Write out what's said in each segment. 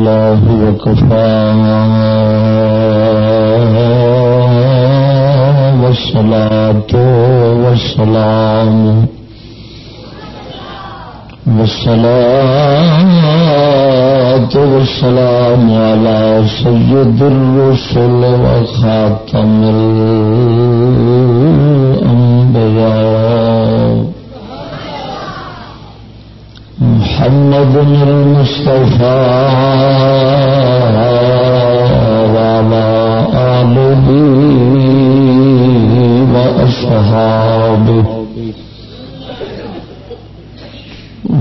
لله وكفى. والصلاة والسلام. والصلاة والسلام على سيد الرسل وخاتم الأنبياء. محمد المصطفى وعلى آله وأصحابه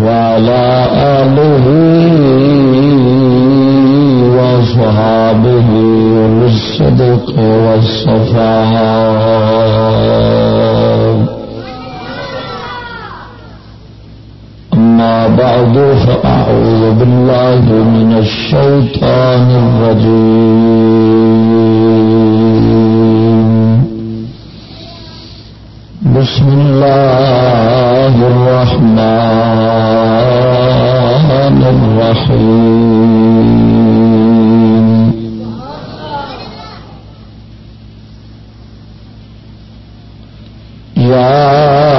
وعلى آله وصحابه بالصدق والصفاء بعد فأعوذ بالله من الشيطان الرجيم. بسم الله الرحمن الرحيم. يا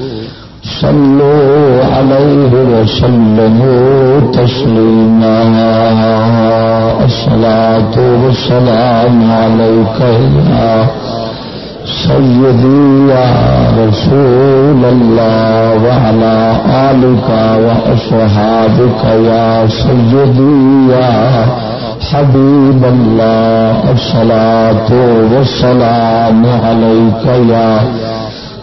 صلوا عليه وسلموا تسليما الصلاة والسلام عليك يا سيدي يا رسول الله وعلى آلك وأصحابك يا سيدي يا حبيب الله الصلاة والسلام عليك يا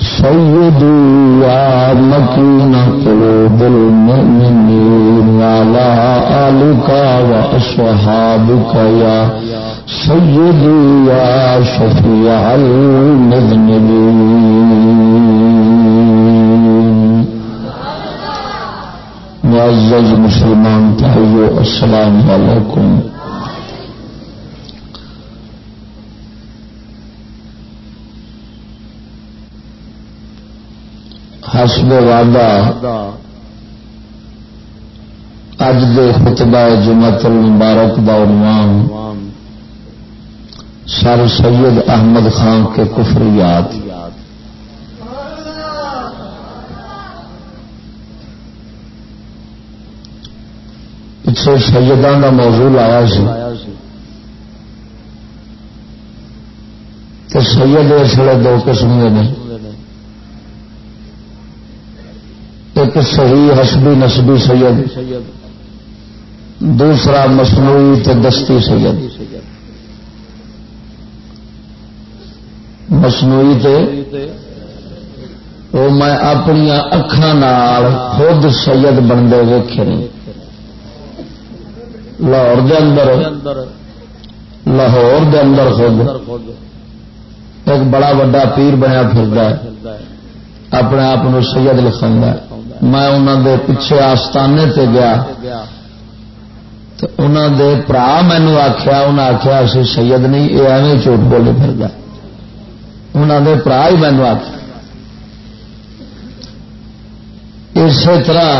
سيدي يا مكين قلوب المؤمنين وعلى آلك وأصحابك يا سيدي يا شفيع المذنبين. معزز مسلمان تحیو السلام علیکم. حسب وعدہ اج دے خطبہ جمعت المبارک دا عنوان سر سید احمد خان کے کفریات پچھے سیدان کا موضوع آیا سی۔ تو سید اس لیے دو قسم کے ہیں ایک صحیح حسبی نسبی سید، دوسرا مصنوعی تے دستی سید۔ مصنوعی تے وہ میں اپنی اکھان خود سید بنتے ویخے لاہور دے اندر، لاہور دے اندر خود ایک بڑا وا پیر بنیا پھر اپنے آپ سید لکھا میں انہوں دے پیچھے آستانے تے گیا تو انہوں دے برا مینو آخیا انہیں آخیا اسی سید نہیں یہ ایویں چوٹ بولے پھر گیا انہوں دے برا ہی مینو آخیا اسی طرح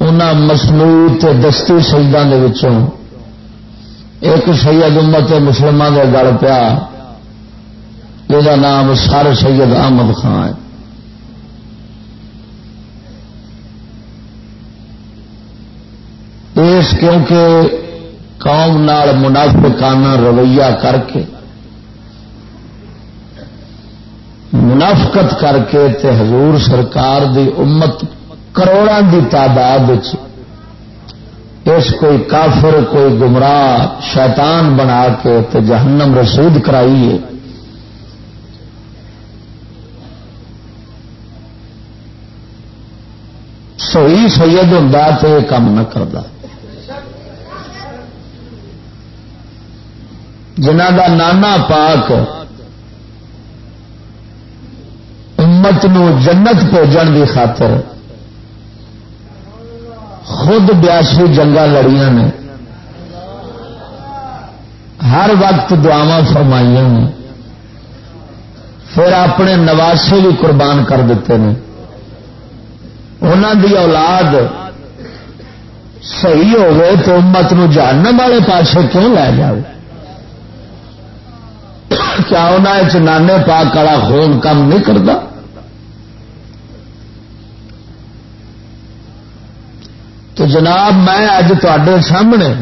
انہوں مصنوع دستی سجدان دے وچوں ایک سید امت مسلمان کے گل پیا یہ نام سر سید احمد خان ہے۔ اس کیونکہ قوم نال منافقانہ رویہ کر کے، منافقت کر کے تے حضور سرکار دی امت کروڑوں دی تعداد اس کوئی کافر، کوئی گمراہ شیطان بنا کے تو جہنم رسود کرائیے۔ سوئی سید ہوں تو یہ کام نہ کرتا جنہ کا نانا پاک امت نو جنت پوجن کی خاطر خود بیاسی جنگا لڑیاں نے۔ ہر وقت دعوا فرمائی نے۔ پھر اپنے نواسے بھی قربان کر دیتے ہیں دی اولاد صحیح ہوگی تو امت نو جاننے والے پاسے کیوں لے جائے کیا انہیں نانے پاک والا خون کم نہیں کرتا؟ تو جناب میں اج تے سامنے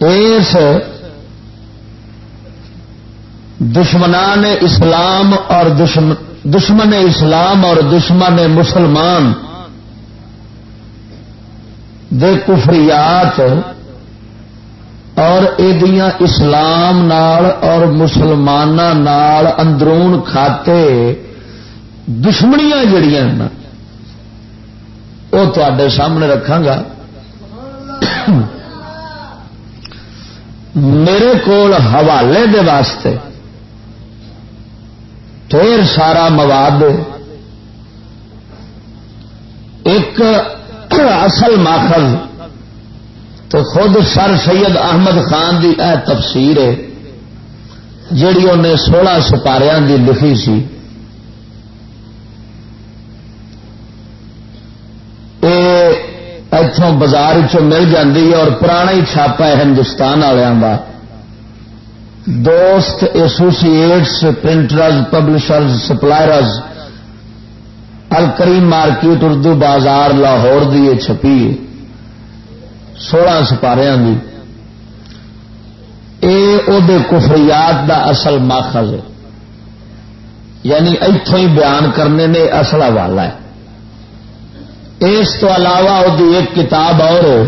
اس دشمنان اسلام اور دشمن اسلام اور دشمن مسلمان دے کفریات اور اسلام نال اور مسلمان اندرون کھاتے دشمنیاں جڑیاں نا وہ تے سامنے رکھا گا۔ میرے کول حوالے دے واسطے ڈھیر سارا مواد، ایک اصل ماخذ تو خود سر سید احمد خان دی اے تفسیر ہے، جیڑی انہیں سولہ سپاریا دی لکھی سی۔ اتوں بازار چ مل جاتی ہے اور پرانا ہی چھاپا ہے ہندوستان والوں کا دوست associates printers publishers suppliers Alkarim market Urdu Bazaar Lahore دی چھپی سولہ سپاریا دے کفریات دا اصل ماخذ ہے۔ یعنی اتوں ہی بیان کرنے نے اصل حوالہ ہے۔ اس تو علاوہ وہ ایک کتاب اور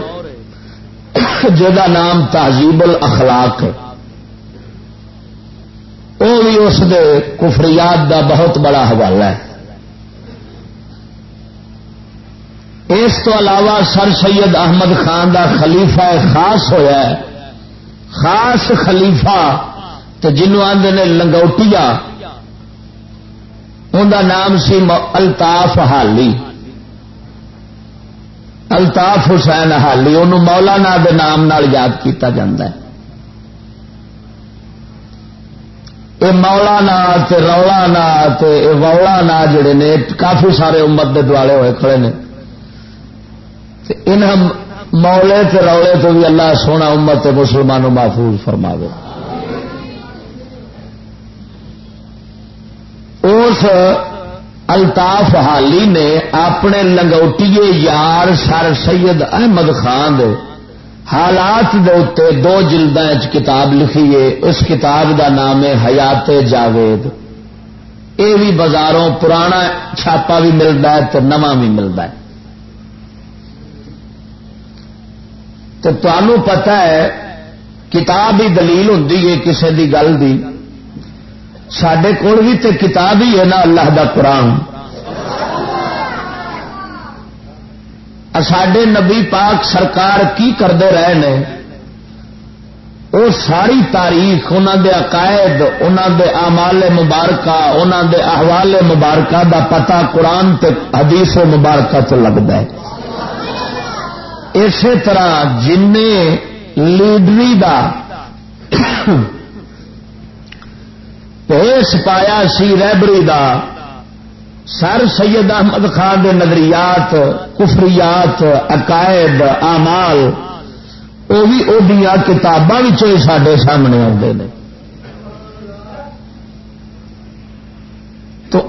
جا نام تہذیب الاخلاق ہے۔ وہ بھی اس دے کفریات دا بہت بڑا حوالہ ہے۔ اس تو علاوہ سر سید احمد خان دا خلیفہ خاص ہویا ہے. خاص خلیفہ تو جنوب آدھے نے لنگوٹیا، ان کا نام سی الطاف حالی۔ الطاف حسین حالی، انہوں مولانا دے نام نال یاد کیتا جاندہ ہے۔ یہ مولا نا رولا نا وولا نا جڑے نے، کافی سارے امت دے دوالے ہوئے کھڑے نے۔ ان مولے تے رولے تو بھی اللہ سونا امت مسلمانوں محفوظ فرما اس الطاف حالی نے اپنے لنگوٹیے یار سر سید احمد خان دے حالات دے دو جلد کتاب لکھی ہے۔ اس کتاب دا نام ہے حیات جاوید۔ یہ بھی بازاروں پرانا چھاپا بھی ملتا ہے تو نواں بھی ملتا ہے۔ تو تمہوں پتا ہے کتاب ہی دلیل ہوں کسی کی گل کی سڈے کول بھی تو کتاب ہی ہے نا اللہ دا قرآن۔ سڈے نبی پاک سرکار کی کرتے رہے نے؟ وہ ساری تاریخ انہوں دے عقائد انہوں دے آمال مبارکہ انہوں دے احوال مبارکہ دا پتا قرآن تے حدیث مبارکہ تو لگتا ہے۔ اسی طرح جن لیڈری دا پیس پایا سی ریبری دا، سر سید احمد خان دے نظریات، کفریات، عقائد آمال وہ بھی وہ کتاباں سڈے سامنے آتے ہیں تو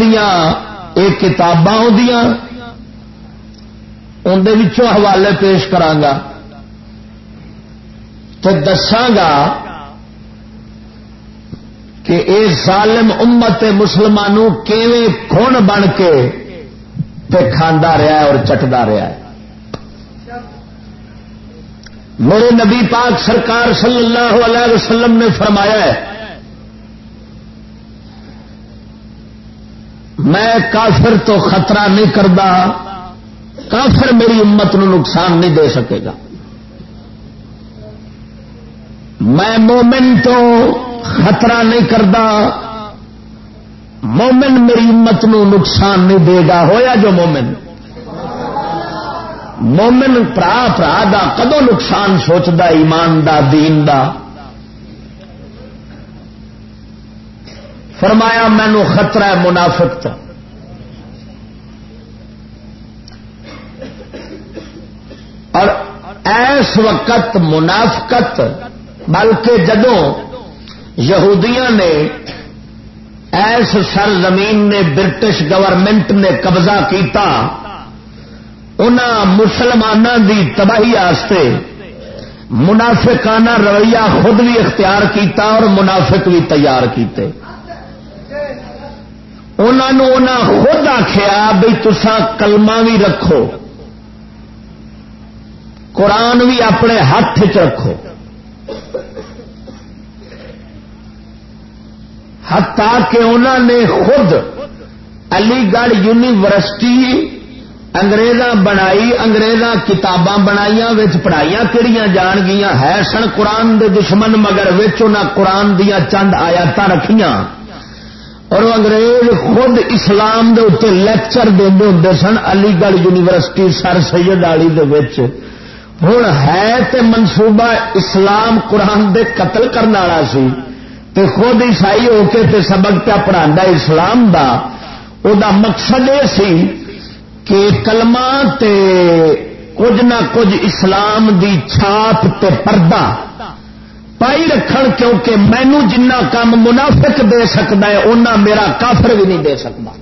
دیا یہ کتاباں اندر حوالے پیش کرانگا تو دساگا کہ اے ظالم امت مسلمانوں کھون بن کے تے کھانا رہا ہے اور چٹتا رہا ہے۔ میرے نبی پاک سرکار صلی اللہ علیہ وسلم نے فرمایا ہے، میں کافر تو خطرہ نہیں کرتا کافر میری امت نو نقصان نہیں دے سکے گا۔ میں مومن تو خطرہ نہیں کرتا مومن میری امت نو نقصان نہیں دے گا۔ ہویا جو مومن؟ مومن پرا پرا دا کدو نقصان سوچتا ایمان دا، دین دا؟ فرمایا مینو خطرہ ہے منافق اور ایس وقت منافقت، بلکہ جدوں یہودیاں نے ایس سر زمین نے، برٹش گورنمنٹ نے قبضہ کیتا ان مسلمانوں دی تباہی آستے منافقانہ رویہ خود بھی اختیار کیتا اور منافق بھی تیار کیتے۔ انہوں خود آخیا بھائی تسا کلمہ بھی رکھو۔ قرآن بھی اپنے ہاتھ چ رکھو۔ ہتا کہ انہوں نے خود علی گڑھ یونیورسٹی انگریزاں بنائی اگریزاں کتاباں بنائی پڑھائیاں کہڑی جان گیا ہے سن قرآن دے دشمن، مگر قرآن دیا چند آیات رکھیاں۔ اور انگریز خود اسلام دے اتنے لیکچر دے ہوں سن علی گڑھ یونیورسٹی سر سید آلی دے ہوں ہے تے منصوبہ اسلام قرآن دے قتل کرنے والا سی تے خود عیسائی ہو کے تے سبق پہ پڑھا اسلام دا او دا مقصد یہ سی کہ کلمہ تے کچھ نہ کچھ اسلام دی چھاپ تے پردہ پائی رکھن کیونکہ مینو جنہ کام منافق دے سکتا ہے اُنہ میرا کافر بھی نہیں دے سکتا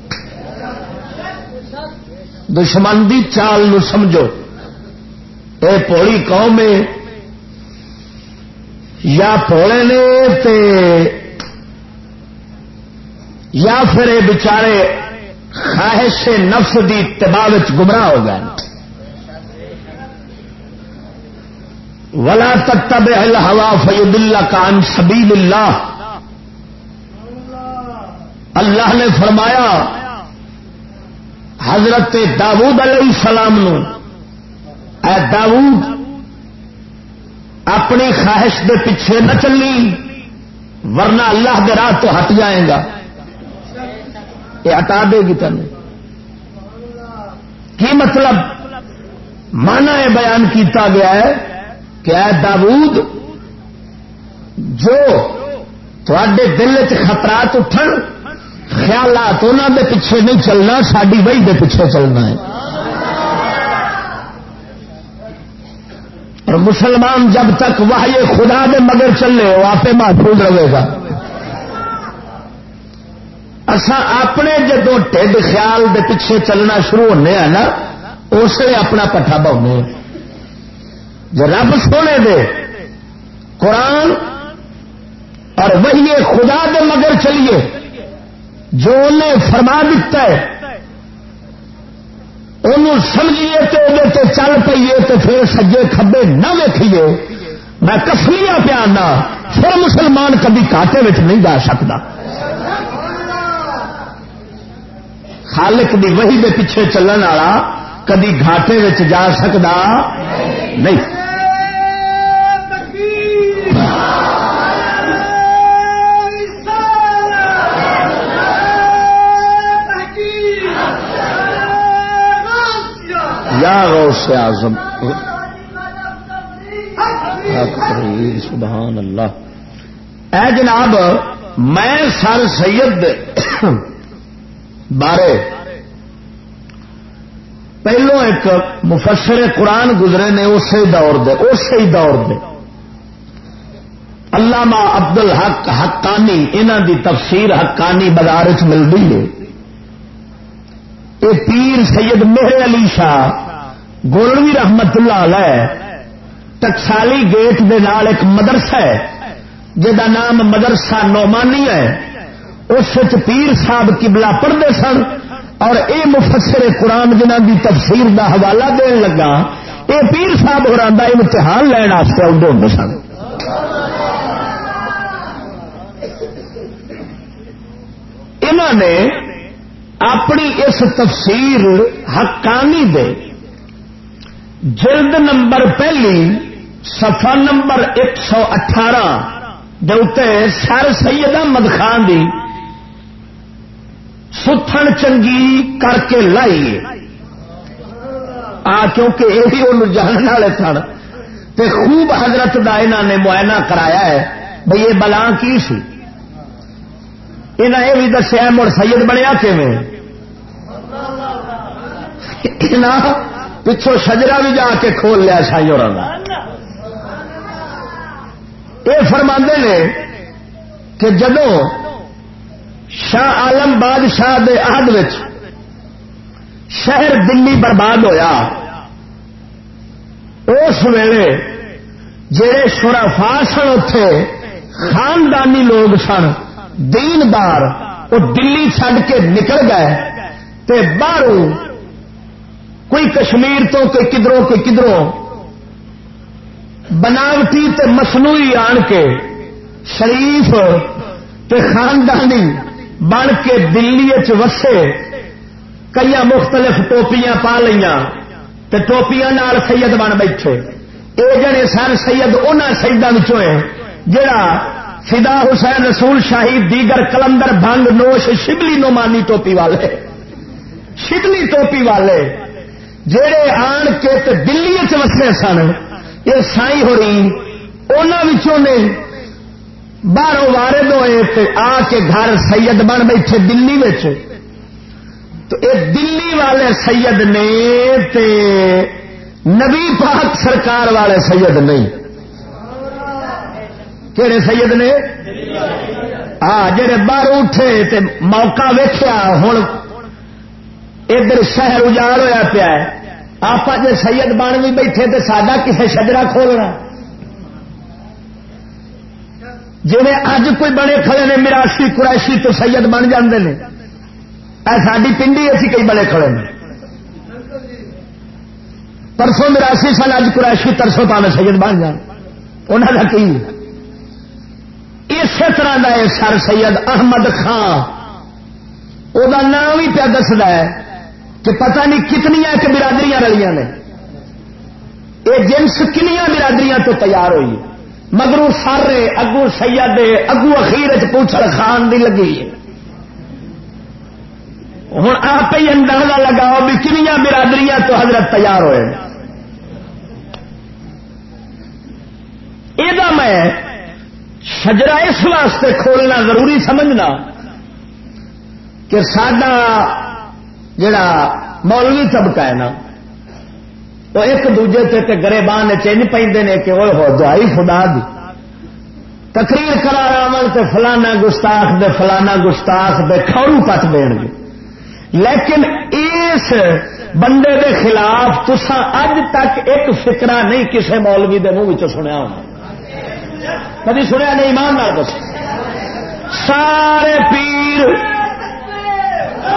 دشمن دی چال نو سمجھو۔ اے پولی قوم ہے۔ یا پوڑے نے تے یا پھر یہ بچارے خواہش نفس دی اتباع گمراہ ہو گئے ولا تب ہوا فیود اللہ کان سبیل اللہ اللہ نے فرمایا، حضرت داود علیہ السلام نو اے داود اپنی خواہش دے پیچھے نہ چلی ورنہ اللہ دے راہ تو ہٹ جائے گا۔ یہ ہٹا دے گی تین کی مطلب؟ مانا یہ بیان کیتا گیا ہے کہ اے داود جو تھوڑے دل چ خطرات اٹھن، خیالات انہوں دے پیچھے نہیں چلنا ساری وہی دے پیچھے چلنا ہے۔ اور مسلمان جب تک وہ خدا دے مگر چلے، وہ آپ محفوظ رہے گا۔ اصا اپنے جدو ٹھڈ خیال دے پیچھے چلنا شروع ہونے ہیں نا اس لیے اپنا پٹھا بہنے جو رب سونے دے قرآن اور وہی خدا دے مگر چلیے، جو انہیں فرما دیتا ہے، انہوں سمجھیے پھر سجے کبے نہ ویکھیے۔ میں کسمیا پیانا پھر مسلمان کبھی کاٹے نہیں جا سکتا۔ خالق دی وہی دے پیچھے چلن والا کدی گھاٹے جا سکتا نہیں۔ یا غوث اعظم. سبحان اللہ. اے جناب، میں سر سید بارے پہلو ایک مفسر قرآن گزرے نے، اسی دور دے، اسی دور دے. علامہ عبد الحق حقانی انہوں دی تفسیر حقانی بازار چ ملتی ہے. یہ پیر سید مہر علی شاہ گولوی رحمت اللہ علیہ ٹکسالی گیٹ دے نال ایک مدرسہ ہے جہاں نام مدرسہ نومانی ہے۔ اس پیر صاحب کبلا پڑھتے سن اور اے مفسر قرآن جنہ دی تفسیر دا حوالہ دین لگا یہ پیر صاحب ہو رہا امتحان لین واسطے آدھے ہوں سن۔ انہوں نے اپنی اس تفسیر حقانی دے جلد نمبر پہلی سفا نمبر ایک سو اٹھارہ سر سید احمد خان دی ستھن چنگی کر کے لائی۔ آ، کیونکہ یہ ان جاننے والے سن۔ تے خوب حضرت دا انہوں نے معائنہ کرایا ہے۔ بھئی یہ بلا کی سی؟ انہیں یہ بھی دسیا مڑ سید بنیا پچھو شجرا بھی جا کے کھول لیا شاہی اور یہ فرما نے کہ جدو شاہ عالم بادشاہ دے عہد شہر دلی برباد ہویا، اس ویلے جہے شرافا سن اتے خاندانی لوگ سن، دیندار، وہ دلی چڈ کے نکل گئے تے باہر کوئی کشمیر تو کوئی کدروں کوئی کدروں۔ بناوٹی تے مصنوعی آن کے شریف تے خاندانی بن کے دلی وسے کئی مختلف ٹوپیاں پا لیا ٹوپیاں نال سید بن بیٹھے۔ یہ جڑے سن سید ان سیدان جڑا فدا حسین رسول شاہی دیگر کلندر بنگ نوش شبلی نومانی ٹوپی والے، شبلی ٹوپی والے۔ جڑے آن کے دلی وسے سن، یہ سائی ہو رہی انہوں نے باہروں وارد ہوئے آ کے گھر سید بن بیٹھے دلی تو یہ دلی والے سید نے تے نبی پاک سرکار والے سید نہیں۔ کہڑے سید نے؟ ہاں جہے باہر اٹھے تے موقع ویخیا ہوں ادھر شہر اجاڑ ہوا پیا آپ جی سید بن بھی بیٹھے تو سڈا کسے شجرا کھولنا جی اج کوئی بنے کھڑے نے مراسی قریشی تو سید بن جاندے نے۔ اے ساری پنڈی اسی کئی بڑے کھڑے نے۔ پرسوں مراسی سال اج قریشی، ترسوں پاوے سید بن جان۔ انہوں کا کی؟ اسی طرح کا سر سید احمد خان وہ نام بھی پیا دستا ہے۔ کہ پتہ نہیں کتنی ایک برادریاں رلیاں نے۔ یہ جنس کنیا برادریاں تو تیار ہوئی۔ مگرو سارے اگو سید اگو اخیر پوچھڑ خان دی لگی۔ ہوں آپ ہی اندازہ لگاؤ بھی کنیا برادریاں تو حضرت تیار ہوئے۔ یہ میں شجرا اس واسطے کھولنا ضروری سمجھنا کہ سڈا جڑا مولوی طبقہ ہے نا، وہ ایک دوجے تے گرےبان چنج پہ کہ وہ دعائی خدا دی۔ تقریر کرا رہا تے فلانا گستاخ دے، فلانا گستاخ دے کھڑو پٹ دین گے۔ لیکن اس بندے دے خلاف تسا اج تک ایک فکرا نہیں کسے مولوی دے منہ سنیا ہونا کبھی سنیا نہیں؟ ایمان نہ دس سارے پیر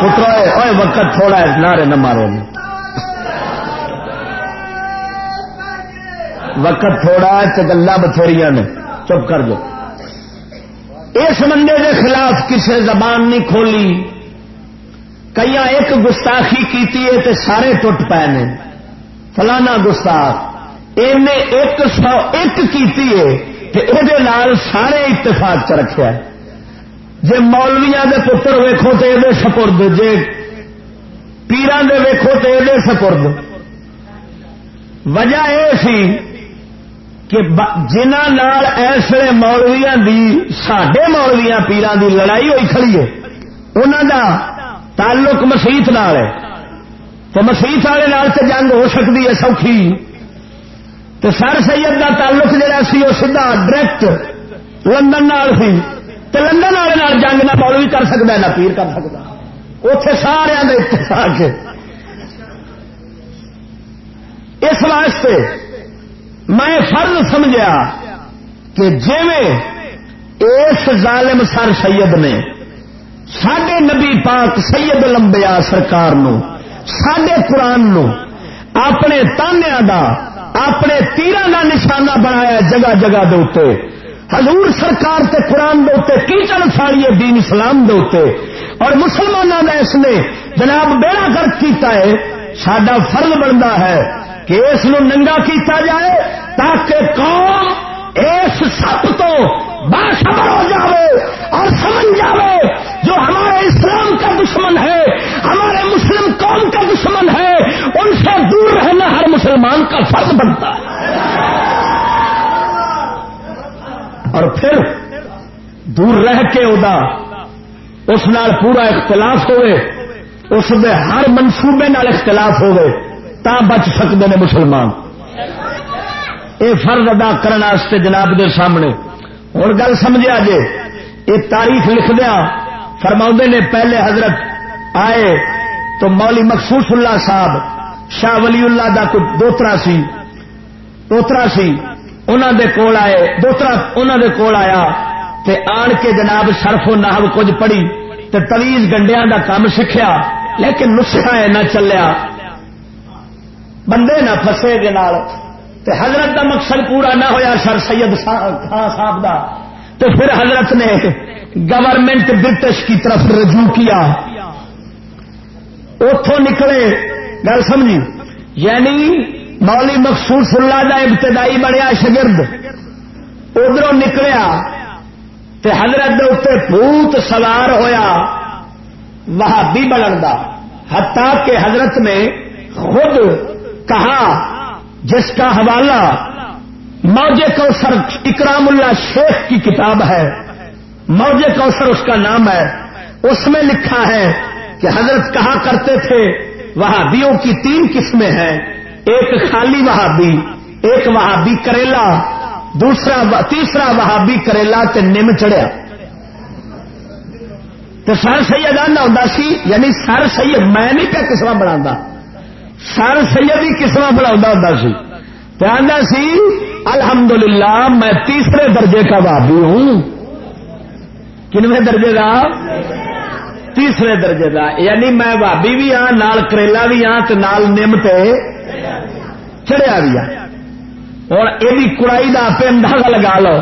پترا وقت تھوڑا ہے، نعرے نہ مارو۔ وقت تھوڑا ہے گلا بتھیری نے، چپ کر دو اس بندے کے خلاف کسی زبان نہیں کھولی۔ کئی ایک گستاخی کی سارے ٹوٹ پے نے۔ فلانا گستاخ ایک سو ایک کی یہ سارے اتفاق چ رکھا جی مولویا کے پتر ویکو تو یہ سپرد جی پیران دے ویکو تو یہ سپرد۔ وجہ یہ سی کہ جنہ ایسے مولویا دی سڈے مولویا پیران دی لڑائی ہوئی کھڑی ہے انہوں دا تعلق مسیت نال ہے۔ تو مسیت والے تو جنگ ہو سکتی ہے، سوکھی۔ تو سر سید کا تعلق جہا سی وہ سیدا ڈائریکٹ لندن نال سی۔ تو لندن والے جنگ نہ مولوی کر سکتا نہ پیر کر سکتا اتے سارا اتفاق اس واسطے میں فرض سمجھا کہ اس ظالم سر سید نے سڈے نبی پاک سید لمبیا سرکار نو سڈے قرآن نو اپنے تانیا کا اپنے تیران کا نشانہ بنایا جگہ جگہ دے حضور سرکار تے قرآن دے کیچڑ ساڑی دین اسلام دے اور مسلمانوں نے اس نے جناب بیڑا گرد کیتا ہے سڈا فرض بنتا ہے کہ اس ننگا کیتا جائے تاکہ قوم اس سب تو باخبر ہو جاوے اور سمجھ جاوے جو ہمارے اسلام کا دشمن ہے، ہمارے مسلم قوم کا دشمن ہے، ان سے دور رہنا ہر مسلمان کا فرض بنتا ہے۔ اور پھر دور رہ کے ادا، اس نال پورا اختلاف ہوئے، اس میں ہر منصوبے نال اختلاف ہوئے، تا بچ سکتے ہیں مسلمان۔ یہ فرض ادا کرنے جناب دے سامنے۔ ہوں گل سمجھا جے، یہ تاریخ لکھ دیا فرما نے پہلے حضرت آئے تو مولی مخصوص اللہ صاحب، شاہ ولی اللہ کا کچھ دوترا سی دوترا سی۔ انہوں دے کول آئے دوترا انہوں دے کول آیا تے آن کے جناب سرف و نحو کچھ پڑھی تے تویز گنڈیا دا کام سیکھا لیکن نسخہ نہ چلیا۔ بندے نہ فسے تے حضرت دا مقصد پورا نہ ہویا سر سید خان صاحب دا۔ تو پھر حضرت نے گورنمنٹ برٹش کی طرف رجوع کیا۔ اتوں نکلے، گل سمجھی؟ یعنی مولی مخصوص اللہ دا ابتدائی بنیا شگرد۔ ادھر نکلیا تے حضرت دے اتنے بھوت سوار ہویا، وہابی بنن دا۔ حتیٰ کہ حضرت نے خود کہا، جس کا حوالہ موج کوثر اکرام اللہ شیخ کی کتاب ہے موج کوثر اس کا نام ہے۔ اس میں لکھا ہے کہ حضرت کہا کرتے تھے، وہابیوں کی تین قسمیں ہیں۔ ایک خالی وہابی، ایک وہابی کریلا، دوسرا تیسرا وہابی کریلا تے نم چڑھیا۔ تو سر سید آنا ہوں سی یعنی سر سید میں نہیں پیا قسم بنا سر سید ہی قسم بنا ہوں سی۔ الحمدللہ، میں تیسرے درجے کا بابی ہوں۔ کنویں درجے کا تیسرے درجے کا یعنی میں بابی بھی ہاں نال کریلا بھی ہاں تو نال نم تے چڑیا بھی ہاں اور یہ کڑائی کا آپ اندازہ لگا لو۔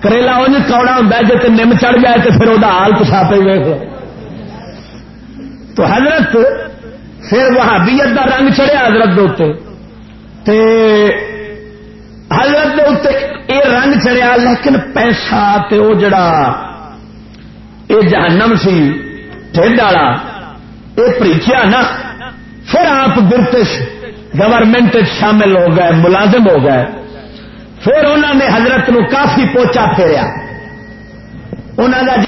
کریلا انج کوڑا ہوں جی نم چڑھ جائے تو پھر وہ حال پچھا پہ ویک تو حضرت پھر وہابیت کا رنگ چڑھیا حضرت تے حضرت یہ رنگ چڑھیا، لیکن پیسہ تے وہ جڑا یہ جہنم سی، ٹھنڈ والا یہ پریچیا نا پھر آپ برٹش گورنمنٹ شامل ہو گئے، ملازم ہو گئے۔ پھر انہوں نے حضرت نو کافی پوچا پھیریا انہوں کا جی-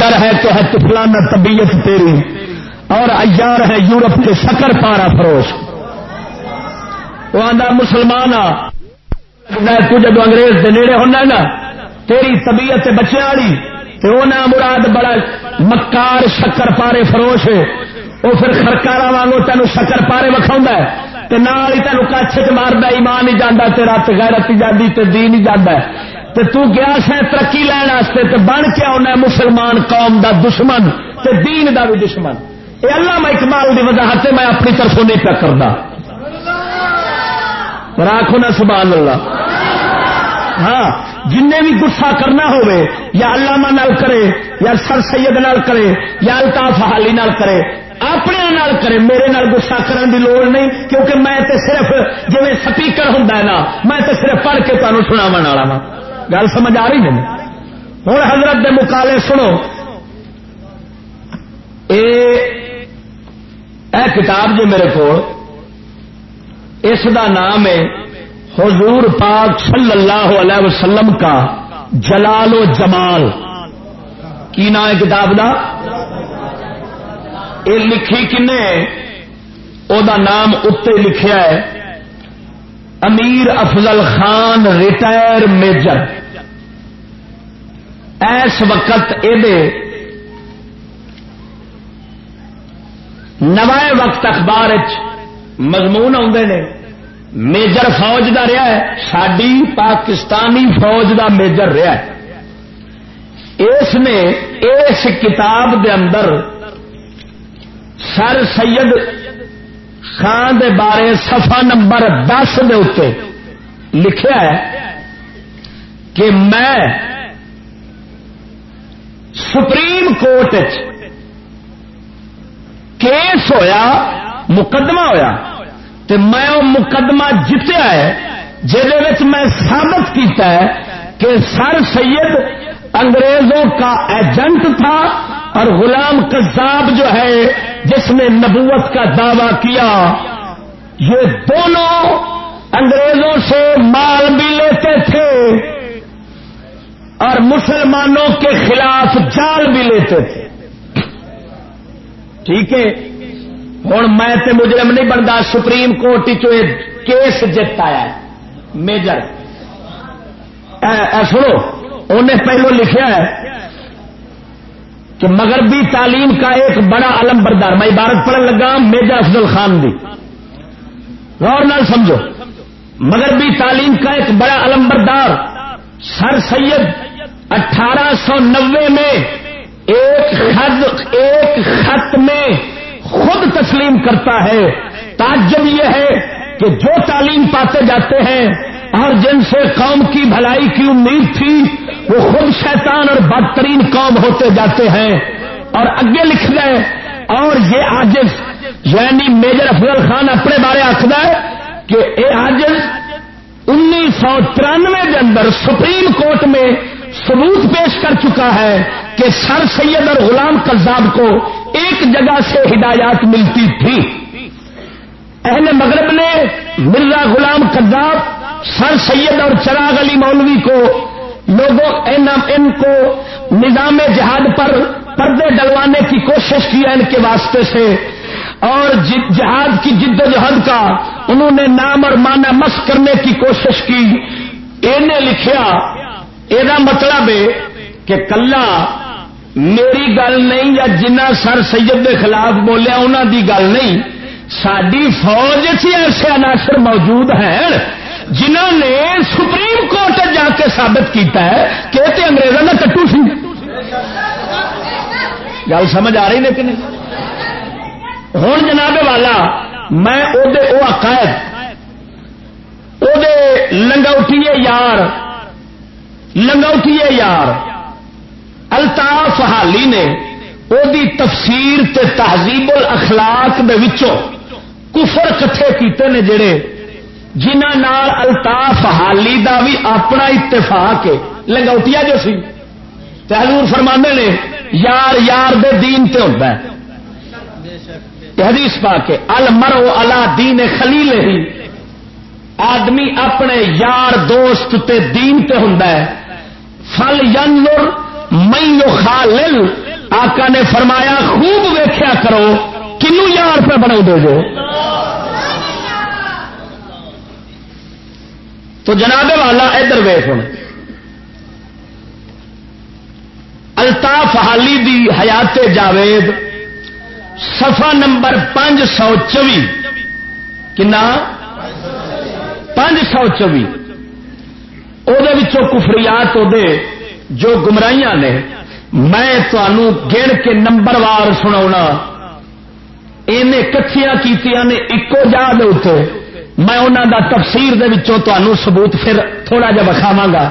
ڈر ہے تو ہے تفلانا طبیعت تیری اور ایار ہے یورپ کے شکر پارا فروش۔ وہ آدھا مسلمان تو جب انگریز کے نیڑے ہونا نا، تیری طبیعت بچے والی۔ تو مراد بڑا مکار شکر پارے فروش وہ پھر خرکارا وانگو تینوں شکر پارے وکھاؤں نال ہی تین کچھ چ مارد ایمان ہی جانا رات غیرت جاتی تے دین ہی جانا تے تو گیا سا ترقی لین واسطے تے بن کے آنا مسلمان قوم دا دشمن تے دین دا بھی دشمن۔ یہ اللہ میں اقبال کی وضاحت میں اپنی طرف نہیں پیا کرتا راکھو نا سبحان اللہ۔ ہاں جن بھی گسا کرنا ہوئے، یا علامہ نال کرے، یا سر سید نال کرے، یا الطاف حالی نال کرے اپنے نال کرے، میرے نال گسا کرنے کی لوڑ نہیں، کیونکہ میں تے صرف جی سپیکر ہوں نا، میں تے صرف پڑھ کے تمہیں سنا والا وا گل سمجھ آ رہی ہے ہوں حضرت دے مکالے سنو۔ اے اے کتاب جو میرے کو اس دا نام ہے حضور پاک صلی اللہ علیہ وسلم کا جلال و جمال. کی نام ہے کتاب کا یہ لکھی کن دا نام اتنے لکھیا ہے. Amir Afzal Khan retire major. S وقت یہ نوائے وقت اخبار مضمون آدھے نے. میجر فوج دا رہا ہے ساری پاکستانی فوج دا میجر رہا ہے۔ اس نے اس کتاب دے اندر سر سید خان دے بارے سفا نمبر دس دے لکھا ہے کہ میں سپریم کورٹ کیس ہویا، مقدمہ ہویا۔ تے میں وہ مقدمہ جتیا ہے جہد میں ثابت کیتا ہے کہ سر سید انگریزوں کا ایجنٹ تھا اور غلام قذاب جو ہے، جس نے نبوت کا دعوی کیا۔ یہ دونوں انگریزوں سے مال بھی لیتے تھے اور مسلمانوں کے خلاف جال بھی لیتے تھے۔ ٹھیک ہے؟ ہوں میں تے مجرم نہیں بنتا سپریم کورٹ کیس جت آیا میجر۔ سنو انہیں پہلو لکھا ہے کہ مغربی تعلیم کا ایک بڑا علم بردار، میں عبارت پڑھنے لگا میجر افضل خان دی۔ غور نال سمجھو، مغربی تعلیم کا ایک بڑا علم بردار، سر سید اٹھارہ سو نوے میں ایک خط ایک خط میں خود تسلیم کرتا ہے۔ تعجب یہ ہے کہ جو تعلیم پاتے جاتے ہیں اور جن سے قوم کی بھلائی کی امید تھی، وہ خود شیطان اور بدترین قوم ہوتے جاتے ہیں۔ اور اگے لکھ دیں اور یہ آجز یعنی میجر افضل خان اپنے بارے آخر ہے کہ یہ آجز انیس سو ترانوے کے اندر سپریم کورٹ میں ثبوت پیش کر چکا ہے کہ سر سید اور غلام قذاب کو ایک جگہ سے ہدایات ملتی تھی۔ اہل مغرب نے مرزا غلام قذاب سر سید اور چراغ علی مولوی کو، لوگوں ان کو نظام جہاد پر پردے ڈلوانے کی کوشش کی ان کے واسطے سے۔ اور جہاد کی جد و جہد کا انہوں نے نام اور مانا مس کرنے کی کوشش کی۔ انہیں لکھیا یہ مطلب ہے کہ کلا میری گل نہیں یا جنہ سر سید کے خلاف بولیا انہوں دی گل نہیں ساری فوج ایسے عناصر موجود ہیں جنہوں نے سپریم کورٹ جا کے ثابت کیتا ہے کہ تے انگریزوں کا کٹو سی۔ گل سمجھ آ رہی لیکن ہوں جناب والا، میں او عقائد لنگوٹیے یار لنگوٹیے یار۔ الطاف حالی نے وہ تفسیر تے تہذیب الاخلاق دے وچوں کفر کٹھے کیتے نے جڑے جنہ الطاف حالی دا بھی اپنا اتفاق ہے۔ لنگوٹیا جو سی تحرور فرمانے نے، یار یار دے دین تے ہوتا ہے۔ حدیث پا کے المرو الا دین خلیل ہی، آدمی اپنے یار دوست تے دین تے ہوں فل ینر میں خالل آقا نے فرمایا، خوب ویخیا کرو، کنو یار پہ بنا دو. جو تو جناب والا ادھر ویخ ہوں الطاف حالی دی حیات جاوید سفا نمبر پانچ سو چوی۔ کنا؟ پانچ سو چوی۔ وہ کفریات دے جو گمراہیاں نے میں تنوع گن کے نمبر وار سنا کٹیاں کیتیاں نے ایکو جا دے میں انہوں دا تفسیر دے وچوں تانوں ثبوت پھر تھوڑا جا بکھاوا گا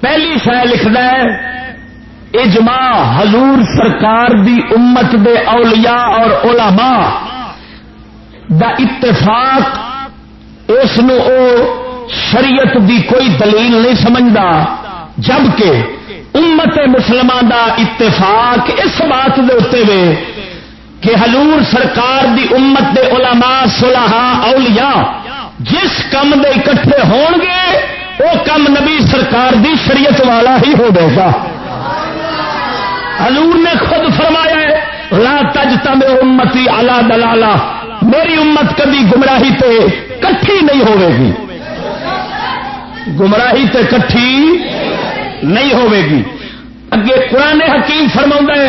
پہلی شہ لکھد ہے اجماع حضور سرکار دی امت دے اولیاء اور علماء دا اتفاق اس او شریعت دی کوئی دلیل نہیں سمجھتا جبکہ امت مسلمان دا اتفاق اس بات دے اتنے کہ حضور سرکار دی امت دے علماء، صلحاء، اولیاء جس کم دے اکٹھے ہون گے وہ کم نبی سرکار دی شریعت والا ہی ہو گا۔ حضور نے خود فرمایا ہے، لا تجتا میں امتی آلہ دلالا میری امت کبھی گمراہی تے کٹھی نہیں ہوے گی۔ گمراہی تے کٹھی نہیں ہوے گی اگے قرآن حکیم فرما ہے،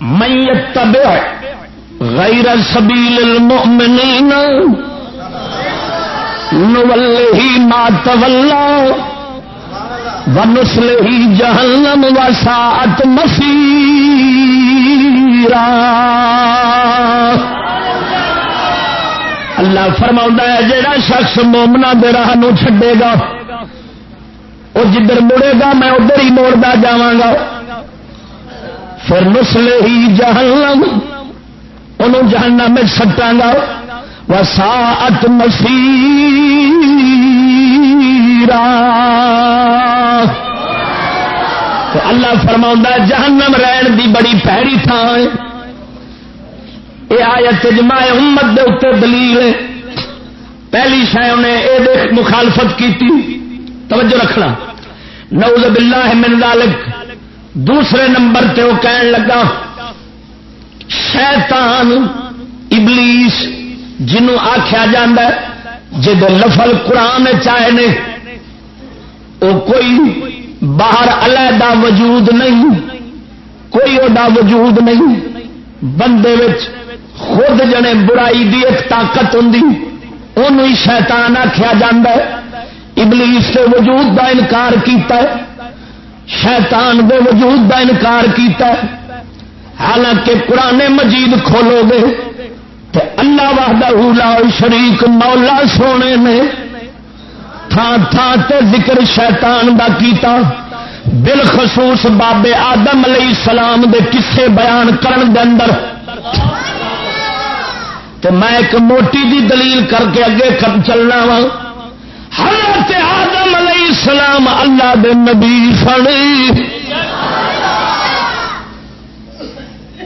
من يتبع غير سبيل المؤمنين نوله ما تولى ونسله جهنم وساءت مسيرا اللہ فرما ہے جہا شخص مومنا دے راہ چھڈے گا وہ جدھر مڑے گا، میں ادھر ہی موڑتا جا پھر نسلے ہی جہنم انہوں جہنم میں سٹا گا۔ وساعت مسیرا۔ اللہ فرما جہنم رہن دی بڑی پیڑی تھان ہے۔ یہ آیت جمع امت دے اتنے دلیل ہے۔ پہلی شہ نے یہ مخالفت کی توجہ رکھنا۔ نعوذ باللہ من ذالک۔ دوسرے نمبر تے وہ کہن لگا، شیطان، ابلیس، جنوں آخیا جا جب لفل قرآن چاہے نے وہ کوئی باہر علیحدہ وجود نہیں، کوئی ادا وجود نہیں، بندے خود جنے برائی دی ایک طاقت ہوں شیطان آخیا جا ابلیس کے وجود دا انکار کیتا ہے، شیطان دے وجود دا انکار کیتا ہے۔ حالانکہ قرآن مجید کھولو گے تو اللہ وحدہ لا شریک مولا سونے نے تھان تھان تے ذکر شیطان دا کیتا۔ بالخصوص بابے آدم علیہ السلام دے کسے بیان کرن دے اندر۔ تو میں ایک موٹی دی دلیل کر کے اگے چلنا وا۔ حضرت آدم علیہ السلام اللہ دے نبی سڑی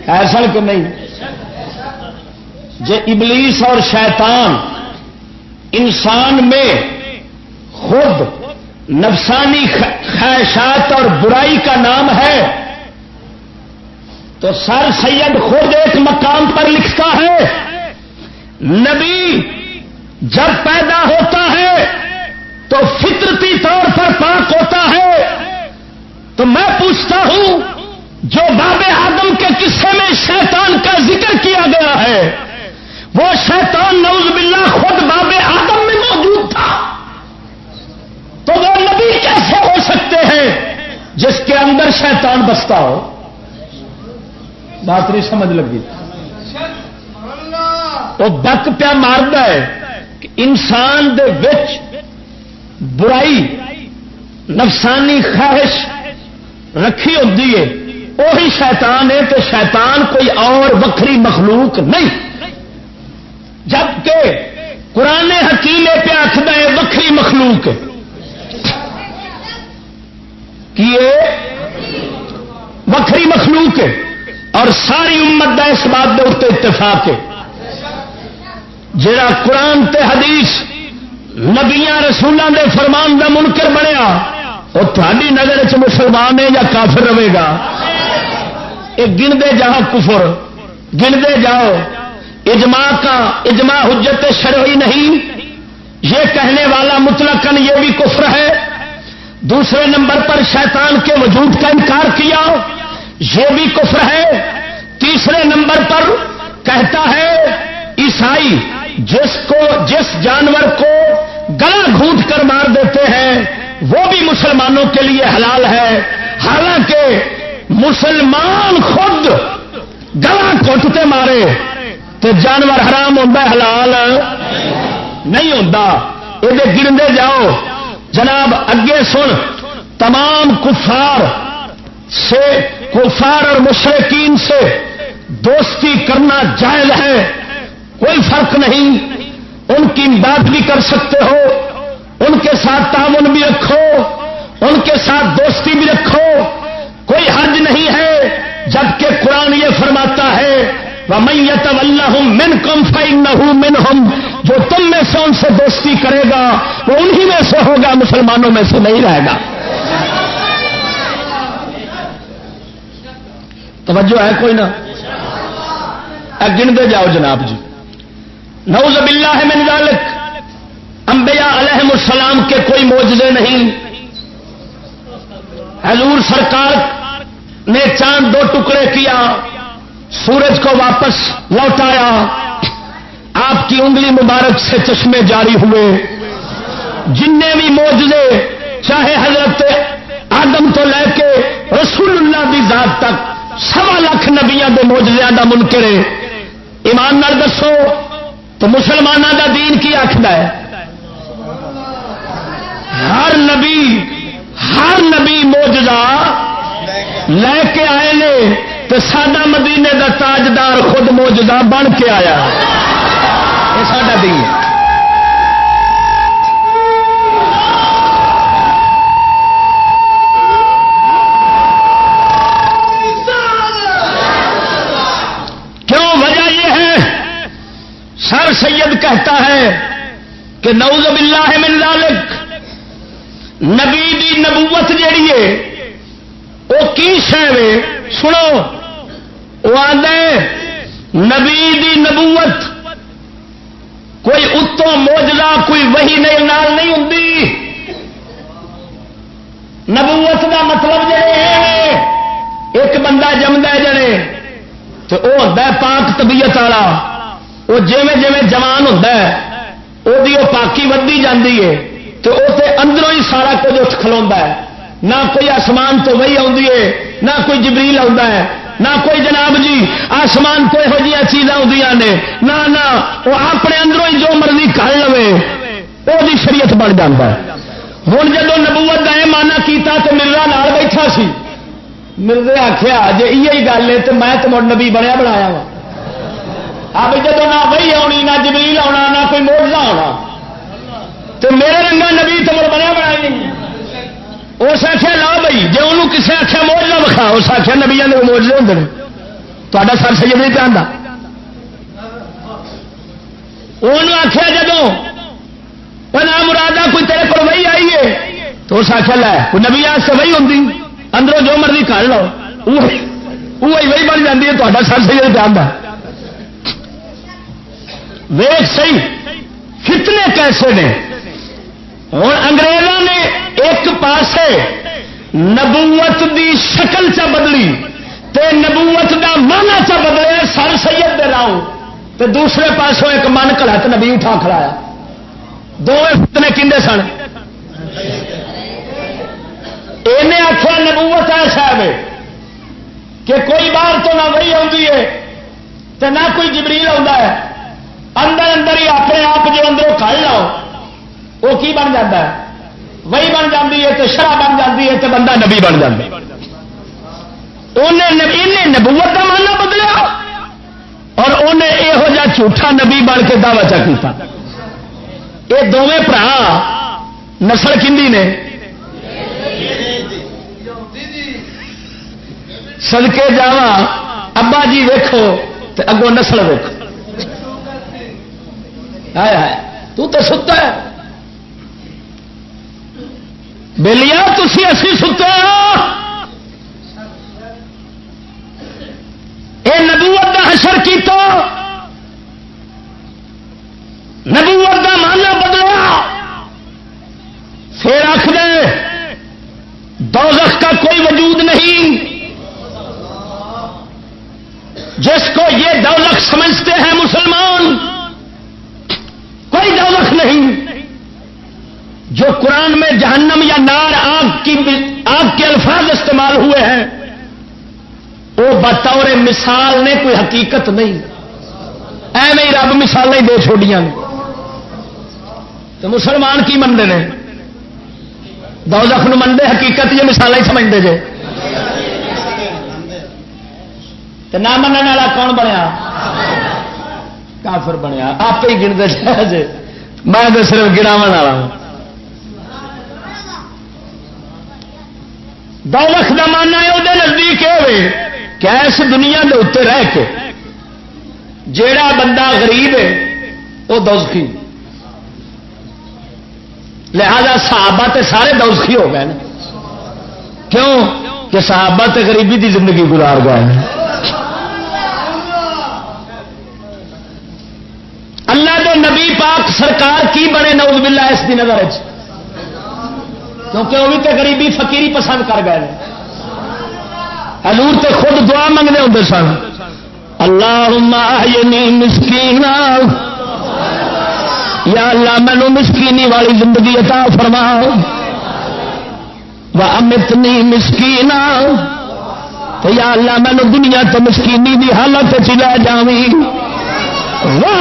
ایسا کہ نہیں۔ جے ابلیس اور شیطان انسان میں خود نفسانی خواہشات اور برائی کا نام ہے، تو سر سید خود ایک مقام پر لکھتا ہے۔ نبی جب پیدا ہوتا ہے تو فطرتی طور پر پاک ہوتا ہے۔ تو میں پوچھتا ہوں، جو باب آدم کے قصے میں شیطان کا ذکر کیا گیا ہے، وہ شیطان نوز باللہ خود باب آدم میں موجود تھا۔ تو وہ نبی کیسے ہو سکتے ہیں جس کے اندر شیطان بستا ہو؟ بات نہیں سمجھ لگی۔ وہ بک پیا مارد ہے انسان دے وچ برائی، نفسانی خواہش رکھی ہوتی ہے۔ وہی شیطان ہے تو شیطان کوئی اور وکری مخلوق نہیں۔ جبکہ قرآن حکیلے پہ آخر ہے وکری مخلوق۔ کیے وکری مخلوق۔ ہے اور ساری امت کا اس بات کے اتنے اتفاق ہے۔ جڑا قرآن تے حدیث نبیا رسولوں دے فرمان دا منکر بنیا، وہ تھوڑی نظر چ مسلمان ہے یا کافر رہے گا؟ یہ گنتے جاؤ کفر، گنتے جاؤ۔ اجماع کا، اجماع حجت شرعی نہیں۔ یہ کہنے والا مطلقاً یہ بھی کفر ہے۔ دوسرے نمبر پر شیطان کے وجود کا انکار کیا، یہ بھی کفر ہے۔ تیسرے نمبر پر کہتا ہے، عیسائی جس کو جس جانور کو گلا گھونٹ کر مار دیتے ہیں، وہ بھی مسلمانوں کے لیے حلال ہے۔ حالانکہ مسلمان خود گلا گھٹتے مارے تو جانور حرام ہوتا حلال نہیں ہوتا یہ گرتے جاؤ۔ جناب، اگے سن، تمام کفار سے، کفار اور مشرقین سے دوستی کرنا جائز ہے۔ کوئی فرق نہیں۔ ان کی بات بھی کر سکتے ہو۔ ان کے ساتھ تعاون بھی رکھو۔ ان کے ساتھ دوستی بھی رکھو۔ کوئی حرج نہیں ہے۔ جبکہ قرآن یہ فرماتا ہے میت اللہ من کم فائن نہ من ہم جو تم میں سے ان سے دوستی کرے گا، وہ انہی میں سے ہوگا، مسلمانوں میں سے نہیں رہے گا۔ توجہ ہے کوئی نہ؟ گن دے جاؤ جناب جی۔ نعوذ باللہ من ذالک انبیاء علیہ السلام کے کوئی موجودے نہیں. حضور سرکار نے چاند دو ٹکڑے کیا، سورج کو واپس لوٹایا، آپ کی انگلی مبارک سے چشمے جاری ہوئے۔ جن بھی موجودے چاہے حضرت آدم تو لے کے رسول اللہ کی ذات تک، سوا لاکھ نبیا کے موجودہ کا منکرے۔ ایمان نال دسو تو مسلمانوں کا دین کی آخر ہے؟ ہر نبی ہر نبی موجودہ لے کے آئے نے تو سڈا مدینے کا تاجدار خود موجودہ بن کے آیا۔ یہ سا دین ہے۔ کہتا ہے کہ نعوذ باللہ من ذالک، نبی دی نبوت جیڑی ہے وہ کی شہ سنو وہ آدھے نبی دی نبوت کوئی اتوں موجلہ کوئی وہی نہیں نال نہیں ہوں نبوت دا مطلب جڑے ایک بندہ جمد ہے جڑے، تو وہ ہوتا ہے پاک طبیعت والا۔ وہ جیویں جیویں جوان ہوتا ہے وہ پاکی ودی جاتی ہے تو وہ اندروں ہی سارا کچھ اٹھ کھلوا ہے۔ نہ کوئی آسمان تو وہی آئی ہے، نہ کوئی جبریل آتا ہے، نہ کوئی جناب جی آسمان تو یہو جہاں چیزاں آدی نے۔ نہ وہ اپنے اندروں ہی جو مرضی کر لو وہ شریعت بن جاتا ہے۔ ہوں جب نبوت کا یہ مانا کیتا تو مرزا لال بیٹھا سی، مرزے آخیا جی یہ گل ہے تو میں تو نبی بنیا بنایا وا اب جب نہ وہی آنی، نہ جبریل آنا، نہ کوئی موجہ آنا۔ تو میرے رنگا نبی تو بنیا بنایا نہیں۔ اس آخیا لا بھائی جی انہوں کسی آخیا موج نہ بکھا اس آخیا نبیا کے موجے ہوں تا سر سید نہیں پہنتا وہ آخیا جدو نہ مرادہ کوئی تیرے کو وہی آئی ہے، تو اس آخیا لے، کوئی نبی آس سے وہی ہوں اندروں جو مرضی کر لو۔ وہی وہی بن جاتی ہے تا سر سید پہنتا ویخ سی کتنے کیسے نے؟ ہوں انگریزوں نے ایک پاسے نبوت دی شکل چ بدلی تے نبوت دا مانا چ بدلے سر سید دے راؤ تے دوسرے پاسوں ایک من کڑت نبی اٹھا کھڑایا۔ دونوں فتنے کھے سن؟ یہ آخیا نبوت ہے صاحب، کہ کوئی بار تو نہ وہی آتی ہے تے نہ کوئی جبریل آتا ہے۔ اندر اندر ہی اپنے آپ جو اندروں کھڑ لو وہ کی بن جاتا ہے؟ وہی بن جاتی ہے تو شرح بن جاتی ہے تو بندہ نبی بن جاتا انہیں نبوت کا ماننا بدلیا اور انہیں یہو جا جھوٹا نبی بن کے دعوی چا کیتا۔ یہ دونوں برا نسل کھی نے؟ سدکے جا ابا جی ویکو تو اگوں نسل ویکو تو تو ستا ہے۔ بلیا تھی اسی ستے ہو۔ یہ نبوت کا حشر کی تو نبوت کا مانا بدلا پھر آخ دے دوزخ کا کوئی وجود نہیں۔ جس کو یہ دولت سمجھتے ہیں مسلمان نہیں. جو قرآن میں جہنم یا نار آگ کی آگ کے الفاظ استعمال ہوئے ہیں، وہ بطور مثال نے کوئی حقیقت نہیں۔ ایویں رب مثال نہیں دے چھوڑیاں تو مسلمان کی منتے ہیں؟ دو نو منگے حقیقت یہ مثال ہی سمجھتے جے۔ تو نہ منع والا کون بنیا؟ کافر بنیا۔ آپ ہی گنتے جی میں تو صرف گراو والا ہوں دو لکھ کا ماننا ہے وہ نزدیک کہ اس دنیا کے اتنے رہ کے جیڑا بندہ غریب ہے وہ دوزخی۔ لہذا صحابہ تے سارے دوزخی ہو گئے نا۔ کیوں؟ کہ صحابہ تے غریبی دی زندگی گزار گئے دے نبی پاک سرکار کی بنے نوز باللہ اس کی نظر کیونکہ وہ بھی تو غریبی فقیری پسند کر گئے حضور تے خود دعا منگنے ہوں سن۔ اللہ مسکین یا اللہ مینو مسکینی والی زندگی عطا فرما امتنی مسکین یا اللہ مینو دنیا تو مسکینی دی حالت چلا جاوی وہ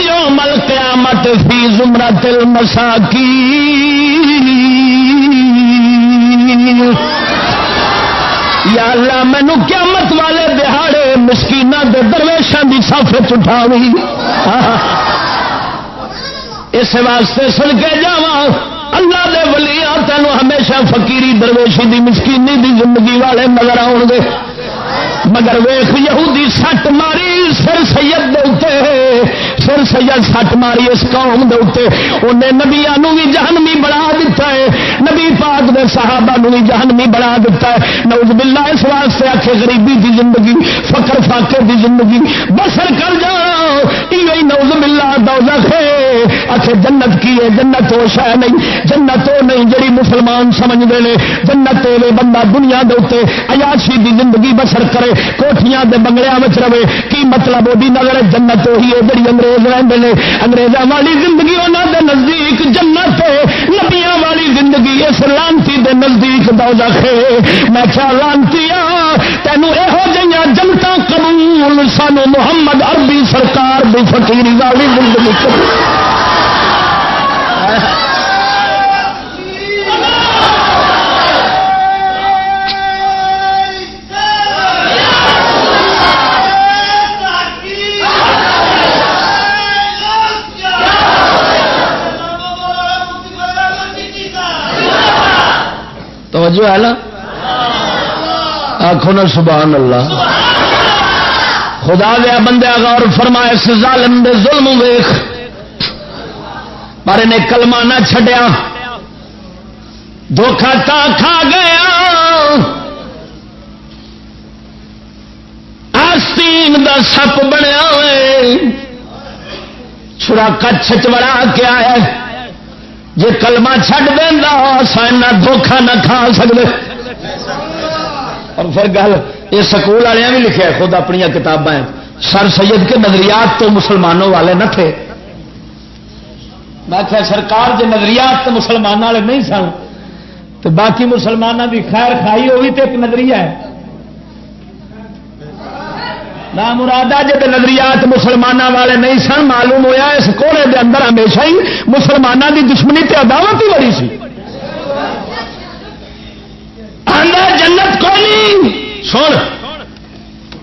یوم القیامت فی زمرت المساکی یا اللہ مینو قیامت والے دہاڑے مسکینہ دے درویشان دی صف چٹھاوی اس واسطے سن کے جاواں۔ اللہ دے ولی تینوں ہمیشہ فقیری درویشی دی، مسکینی دی زندگی والے نظر آؤ گے مگر ویخ یہودی سٹ ماری، سر سید دے سر سید سٹ ماری اس قوم دے انہیں نبیا بھی جہنمی بڑا دیتا ہے۔ نبی پاک دے صحابہ بھی جہنمی بڑا دیتا ہے۔ نوز باللہ، اس واسطے آخے غریبی دی زندگی، فقر فاقے دی زندگی۔ بسر کر جا یہ نوز باللہ دوزہ خے اچھے جنت کی ہے، جنت ہو شہ نہیں، جنت ہو نہیں جڑی مسلمان سمجھ دے جنت ہوے بندہ دنیا دے عیاشی دی زندگی بسر کرے کوٹیاں دے بنگلیا میں رہے، کی مطلب وہ نظر جنت وہی ہے جی انگریز رہتے ہیں انگریزوں والی زندگی انہوں دے نزدیک جنت نبیا والی زندگی اس لانتی دے نزدیک دوزہ خے میں کیا لانتی تینوں یہو جہاں جنتا قبول، سانو محمد عربی سرکار دی فقیری والی زندگی۔ توجہ ہے نا آخو نا سبحان اللہ۔ خدا دیا بندے غور فرمائے، اس ظالم دے ظلم ویخ۔ پر انہیں کلمہ نہ چھڈیا۔ دھوکھا تا کھا گیا۔ آستین دا سپ بنیا ہوئے۔ چھڑا کچھ چڑا کے آیا۔ جی کلمہ چھڈ دینا سائنا دھوکھا نہ کھا سکتے اور پھر گل، یہ سکول والے بھی لکھا خود اپنی کتابیں سر سید کے نظریات تو مسلمانوں والے نہ تھے۔ میں کیا سرکار جو نظریات تو مسلمانوں والے نہیں سن۔ تو باقی مسلمانوں کی خیر کھائی ہوئی تو ایک نظریہ ہے۔ نہ مرادہ جب نظریات مسلمانوں والے نہیں سن، معلوم ہوا اس کوڑے دے اندر ہمیشہ ہی مسلمانوں کی دشمنی تے عداوت ہی بڑی سی۔ جنت کوئی نہیں۔ سن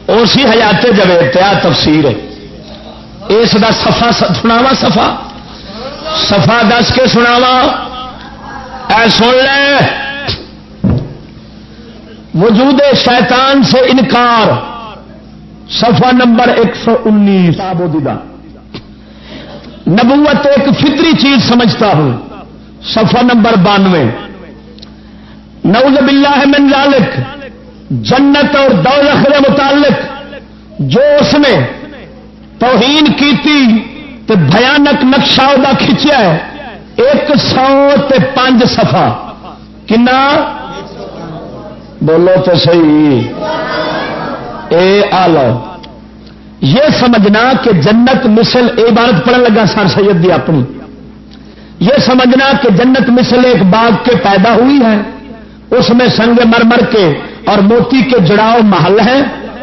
اسی حیات جب تفسیر ہے۔ اس کا سفا سناوا سفا سفا دس کے سناوا اے سن لے۔ وجود شیطان سے انکار۔ سفا نمبر ایک سو انیس. نبوت ایک فطری چیز سمجھتا ہوں. سفا نمبر بانوے. نوز باللہ من ذالک. جنت اور دولت کے متعلق جو اس نے توہین کی تو بھیانک نقشہ ادا کھچیا ہے، ایک سو تے پانچ سفا کنا؟ بولو تو صحیح. اے آلو، یہ سمجھنا کہ جنت مثل عبارت پڑھنے لگا سر سید دی اپنی۔ یہ سمجھنا کہ جنت مثل ایک باغ کے پیدا ہوئی ہے، اس میں سنگ مرمر کے اور موتی کے جڑاؤ محل ہیں۔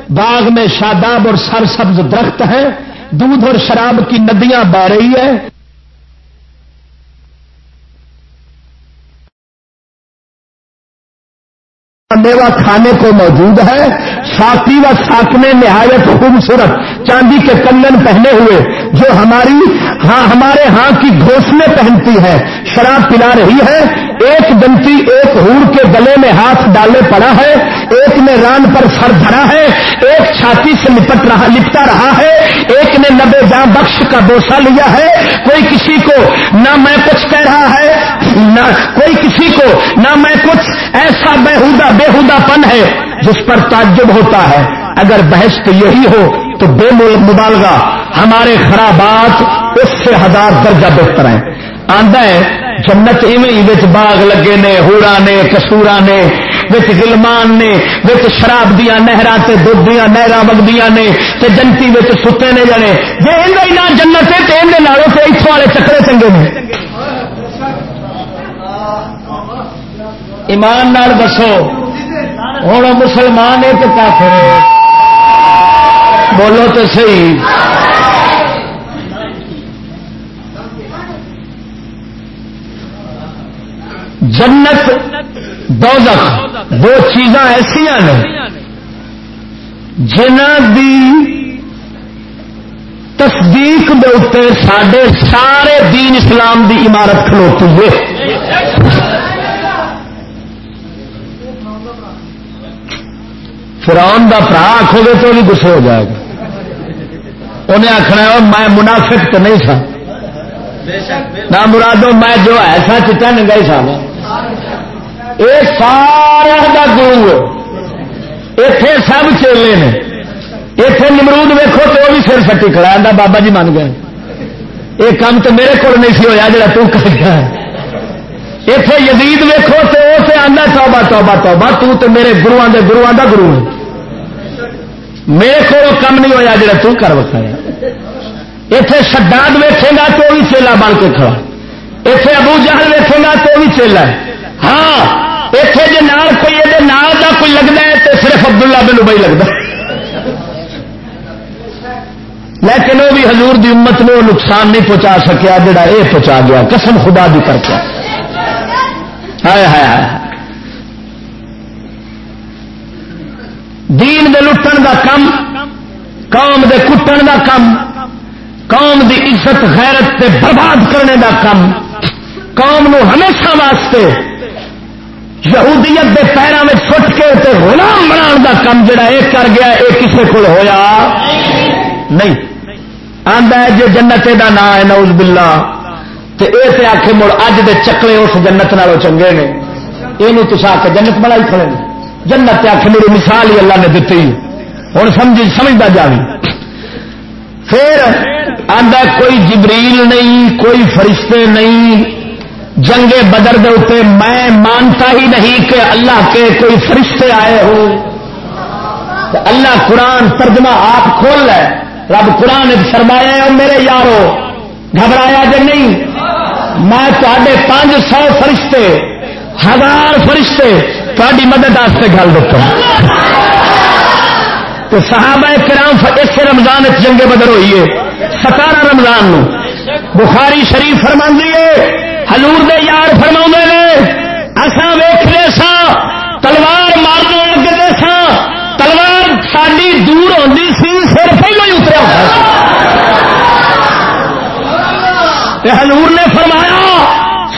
باغ میں شاداب اور سر سبز درخت ہیں۔ دودھ اور شراب کی ندیاں بہ رہی ہے میوا کھانے کو موجود ہے، ساتھی و ساکنے نہایت خوبصورت چاندی کے کنگن پہنے ہوئے، جو ہماری ہاں ہمارے ہاں کی گھوسلے پہنتی ہے شراب پلا رہی ہے ایک دنتی ایک ہور کے گلے میں ہاتھ ڈالے پڑا ہے، ایک نے ران پر سر دھرا ہے، ایک چھاتی سے لپٹ رہا، لپٹا رہا ہے، ایک نے نبے جاں بخش کا بوسا لیا ہے۔ کوئی کسی کو، نہ میں کچھ کہہ رہا ہے، نہ کوئی کسی کو، نہ میں کچھ ایسا بےحدہ بےحدہ پن ہے جس پر تعجب ہوتا ہے۔ اگر بحث تو یہی ہو تو بے مبالغہ، ہمارے خرابات اس سے ہزار درجہ بہتر ہیں۔ آدھا ہے جنت ایویں باغ لگے نے، ہورا نے کسورا نے، وچ گلمان نے، وچ شراب دیا نہرا تے دودھ دیا نہرا وگدیا نے، تے جنتی وچ ستے نے جنے۔ جی ان نہ جنت ہے تو اندر نالوں سے اتوں والے چکرے چنگے نے۔ ایمان نال دسو ہوں مسلمان ہے تو کافر بولو تو صحیح۔ جنت، دوزخ، دو چیزاں ایسا نے جنہ دی تصدیق دے سڈے سارے دین اسلام دی عمارت کھلوتی ہے۔ فرون کا برا آخو گے تو بھی گسے ہو جائے گا۔ انہیں آخنا میں منافق تو نہیں سا۔ نہ مرادو میں جو ایسا چٹا نگا ہی سا یہ سارا کا گرو اتے سب چیلے نے۔ اتے نمرود ویکو تو بھی سر سٹی کھڑا بابا جی من گئے۔ یہ کام تو میرے کو نہیں سی ہوا جا کر گیا اتے یزید ویکو تو اسے آدھا توبہ توبہ توبہ۔ تو تے میرے گروان دے گروان دا گرو ہے۔ میرے کو کم نہیں ہوا جا کر وکھایا۔ اتے شداد ویچے گا تو بھی چیلا بن کے کھڑا۔ اتے ابو جہل ویچے گا تو بھی چیلا ہے۔ ہاں اتے جی نال کوئی یہ نال کا کوئی لگتا ہے تو صرف عبداللہ بن ابئی لگتا لیکن وہ بھی حضور دی امت نے وہ نقصان نہیں پہنچا سکیا جڑا یہ پہنچا گیا۔ قسم خدا بھی کر کے۔ ہائے ہائے ہائے۔ دین دے لٹن دا کم، قوم دے کٹن دا کم، قوم دی عزت، غیرت تے برباد کرنے دا کم۔ قوم نو ہمیشہ واسطے یہودیت دے پیروں میں سٹ کے تے غلام بنا دا کم جڑا یہ کر گیا یہ کسی کو ہویا۔ نہیں۔ آدھا جی جنت دا نام ہے نوز بلا تو یہ تے آخے مڑ اج دے چکلے اس جنت نالوں چنگے نے۔ یہ تو آ کے جنت بڑا ہی کھڑے جنت آخ میری مثال ہی اللہ نے دیتی ہوں سمجھ سمجھتا جا پھر آدھا کوئی جبریل نہیں، کوئی فرشتے نہیں۔ جنگے بدر دے اتنے میں مانتا ہی نہیں کہ اللہ کے کوئی فرشتے آئے ہو اللہ قرآن ترجمہ آپ کھول ہے رب قرآن فرمایا میرے یارو، گھبرایا جی نہیں۔ میں تے پانچ سو فرشتے، ہزار فرشتے تاری مدد گل دیتا تو صحابہ کرام اس رمضان جنگے بدر ہوئی ہے، ستارہ رمضان نو۔ بخاری شریف فرما دیے ہلور دے یار فرما نے اصا ویختے سا تلوار مارنے لگتے سا تلوار ساری دور ہوتی سی، سر پہلو ہی اتریا۔ ہلور نے فرمایا،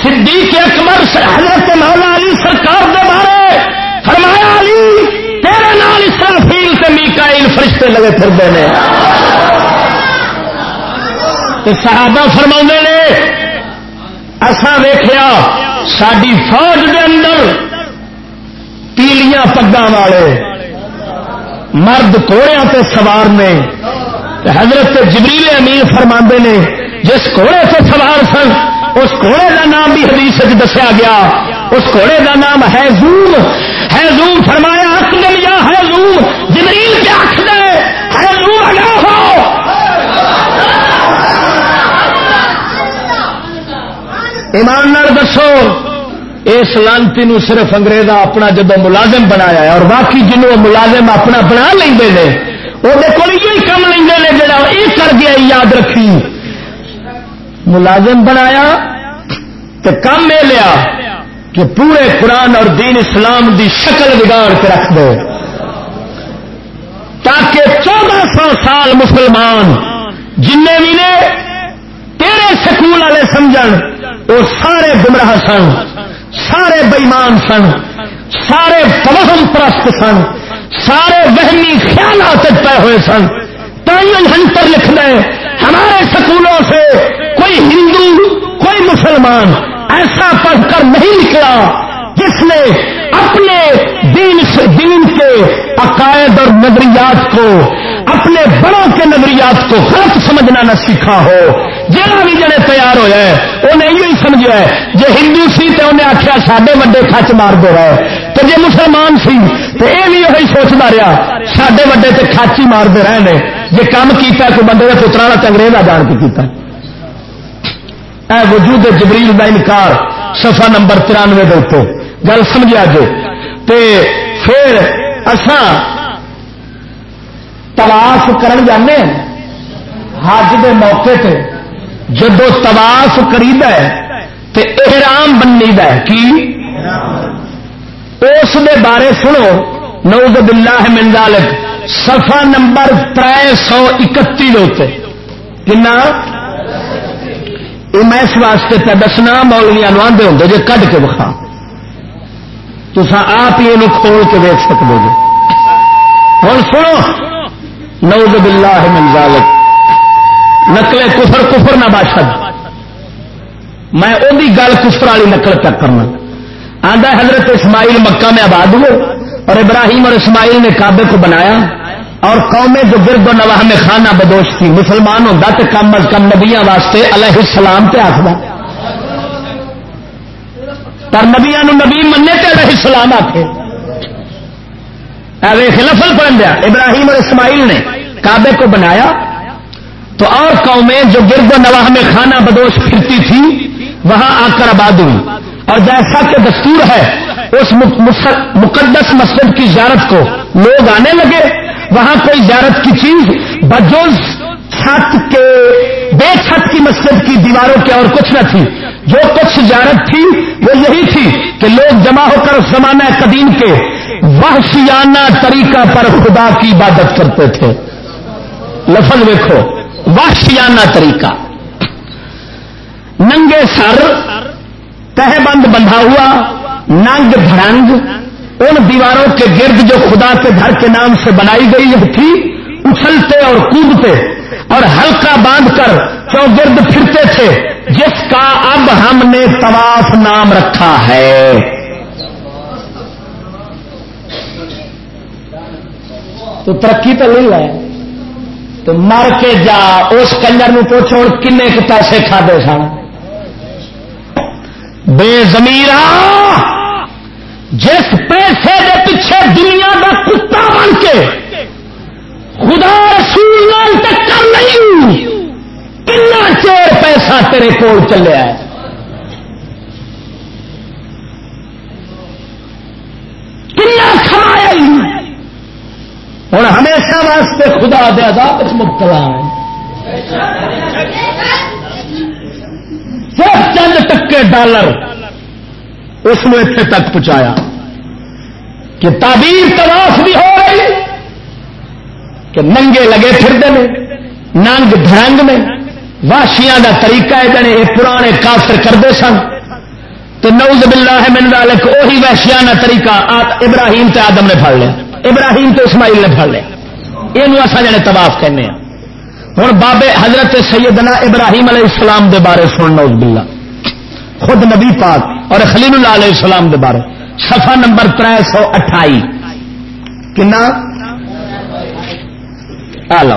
صدیق اکبر حضرت مولا علی سرکار دے بارے، فرمایا علی، تیرے نال اسرافیل سے میکائیل فرشتے لگے پھرتے ہیں۔ صحابہ فرما نے اصا ویخیا ساری فوج دے اندر پیلیاں پگا والے، مرد کوڑیا تے سوار نے حضرت جبریل امیر فرما نے، جس گھوڑے سے سوار سن، اس گھوڑے کا نام بھی حدیث دسیا گیا۔ اس گھوڑے کا نام ہے زوم۔ ہے زوم فرمایا اکدم یا ہے زوم؟ جبریل کیا آخر ہے؟ زوم اگا ہو۔ ایمان دسو، اس لانتی نو صرف انگریزا اپنا جب ملازم بنایا ہے اور باقی جنوب ملازم اپنا بنا لیں وہ یہ کم لیں جا یہ کر گیا یاد رکھی۔ ملازم بنایا تو کم میں لیا کہ پورے قرآن اور دین اسلام دی شکل بگاڑ کے رکھ دو تاکہ چودہ سو سال مسلمان جن بھی نے تیرے سکول والے سمجھ وہ سارے گمراہ سن، سارے بئیمان سن، سارے فوہم پرست سن، سارے وہمی خیالات پے ہوئے سن۔ تین ہنٹر لکھ دیں ہمارے سکولوں سے کوئی ہندو، کوئی مسلمان ایسا پڑھ کر نہیں نکلا جس نے اپنے دین سے دین کے عقائد اور نظریات کو، اپنے بڑوں کے نظریات کو غلط سمجھنا نہ سیکھا ہو۔ جہاں بھی جڑے تیار ہوا ہے، انہیں یہ سمجھا ہے جی ہندو سی تو انہیں آخیا سڈے وڈے کچ مار دے رہے تو جی مسلمان سی تو یہ بھی وہی سوچتا رہا سڈے وڈے تو کچ ہی مارتے رہے ہیں جی کام کیا کوئی بندے کا پترا کا چنگریز آ جان کے کیا اے وجود جبریل کا انکار سفا نمبر ترانوے کے اتنے گل سمجھا جو تے پھر اسان تلاش کرن جانے حج دے موقع تے۔ جدو تلاش کرید ہے، تے احرام بننی دا ہے، کی؟ اس دے بارے سنو نوز باللہ من ذالک، صفحہ نمبر تر سو اکتی کنا؟ میں اس واسطے پہ دسنا مولویا آدھے ہوں جی کھ کے بخا تو آپ ہی یہ کھول کے دیکھ سکتے جی۔ ہوں سنو نوز باللہ من ذالک۔ نقلے کفر کفر نہ باشد میں وہی گل کفر والی نقل تک کرنا۔ آدھا حضرت اسماعیل مکہ میں آباد ہوئے اور ابراہیم اور اسماعیل نے کعبے کو بنایا اور قومیں جو گرد و نواح میں خانہ بدوش تھی، مسلمان ہوتا تو کم از کم نبیا واسطے علیہ السلام پہ آخر پر نبیا نبی مننے تے علیہ السلام آخے لفل پڑھ دیا۔ ابراہیم اور اسماعیل نے کعبے کو بنایا تو اور قومیں جو گرد و نواح میں خانہ بدوش پھرتی تھی، وہاں آ کر آباد ہوئی۔ اور جیسا کہ دستور ہے، اس مقدس مسجد کی زیارت کو لوگ آنے لگے۔ وہاں کوئی زیارت کی چیز، بجوز چھت کے، بے چھت کی مسجد کی دیواروں کے اور کچھ نہ تھی۔ جو کچھ زیارت تھی، وہ یہی تھی کہ لوگ جمع ہو کر زمانہ قدیم کے وحشیانہ طریقہ پر خدا کی عبادت کرتے تھے۔ لفظ دیکھو۔ وحشیانہ طریقہ۔ ننگے سر، تہ بند بندھا ہوا، ننگ دھڑنگ ان دیواروں کے گرد جو خدا کے گھر کے نام سے بنائی گئی تھی، اچھلتے اور کودتے اور ہلکا باندھ کر چوگرد پھرتے تھے، جس کا اب ہم نے طواف نام رکھا ہے۔ تو ترقی تو نہیں ہے تو مر کے جا، اس کنجر میں پوچھو کن پیسے کھادے سن؟ بے زمیر جس پیسے دے پیچھے دنیا کا کتا بن کے خدا رسول ٹکر نہیں، کنا چیر پیسہ تیرے کول چلے ہے کنا کھایا ہوں ہمیشہ خدا دیا دس مبتلا ہے۔ صرف چند ٹکے ڈالر اس نے اتنے تک پہنچایا کہ تعبیر تلاش بھی ہو رہی، کہ ننگے لگے پھرتے ہیں، ننگ ڈرنگ میں واشیاں کا طریقہ ہے یہ پرانے کافر کرتے سن۔ تو نوز باللہ من ذالک وہی وحشیانہ طریقہ ابراہیم تے آدم نے پڑ لیا۔ ابراہیم تے اسماعیل نے پڑ لیا۔ یہ اصا جنے طواف کہنے ہیں ہوں بابے حضرت سیدنا ابراہیم علیہ السلام دے بارے سن نوز باللہ۔ خود نبی پاک اور خلیل اللہ علیہ السلام دے بارے۔ سفا نمبر تر سو اٹھائی۔ کنا؟ لو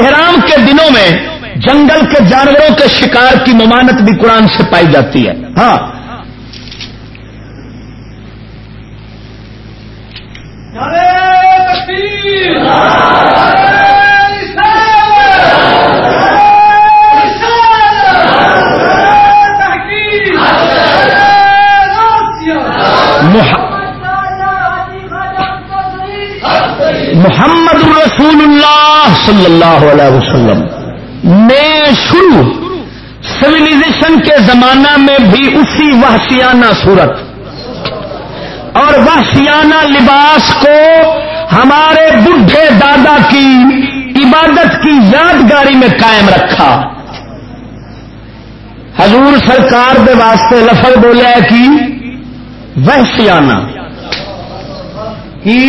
احرام کے دنوں میں جنگل کے جانوروں کے شکار کی ممانت بھی قرآن سے پائی جاتی ہے۔ ہاں۔ محمد رسول اللہ صلی اللہ علیہ وسلم۔ میں شروع سولیزیشن کے زمانہ میں بھی اسی وحشیانہ صورت اور وحشیانہ لباس کو ہمارے بڈھے دادا کی عبادت کی یادگاری میں قائم رکھا۔ حضور سرکار دے واسطے لفظ بولیا کہ وحشیانہ۔ کی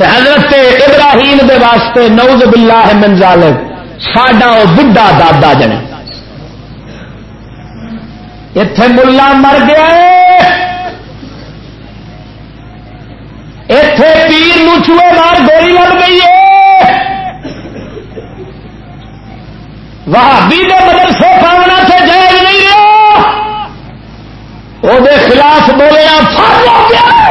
حضرت ابراہیم دے واسطے نوز باللہ من ظالم ساڈا وہ بڈا دادا جنے۔ اتے ملا مر گیا اتے پیر چوئے مار گولی لگ گئی ہے۔ وہابی کے مدرسے پاؤنا سے جائز نہیں رہا۔ وہ خلاف بولے فر ہو گیا۔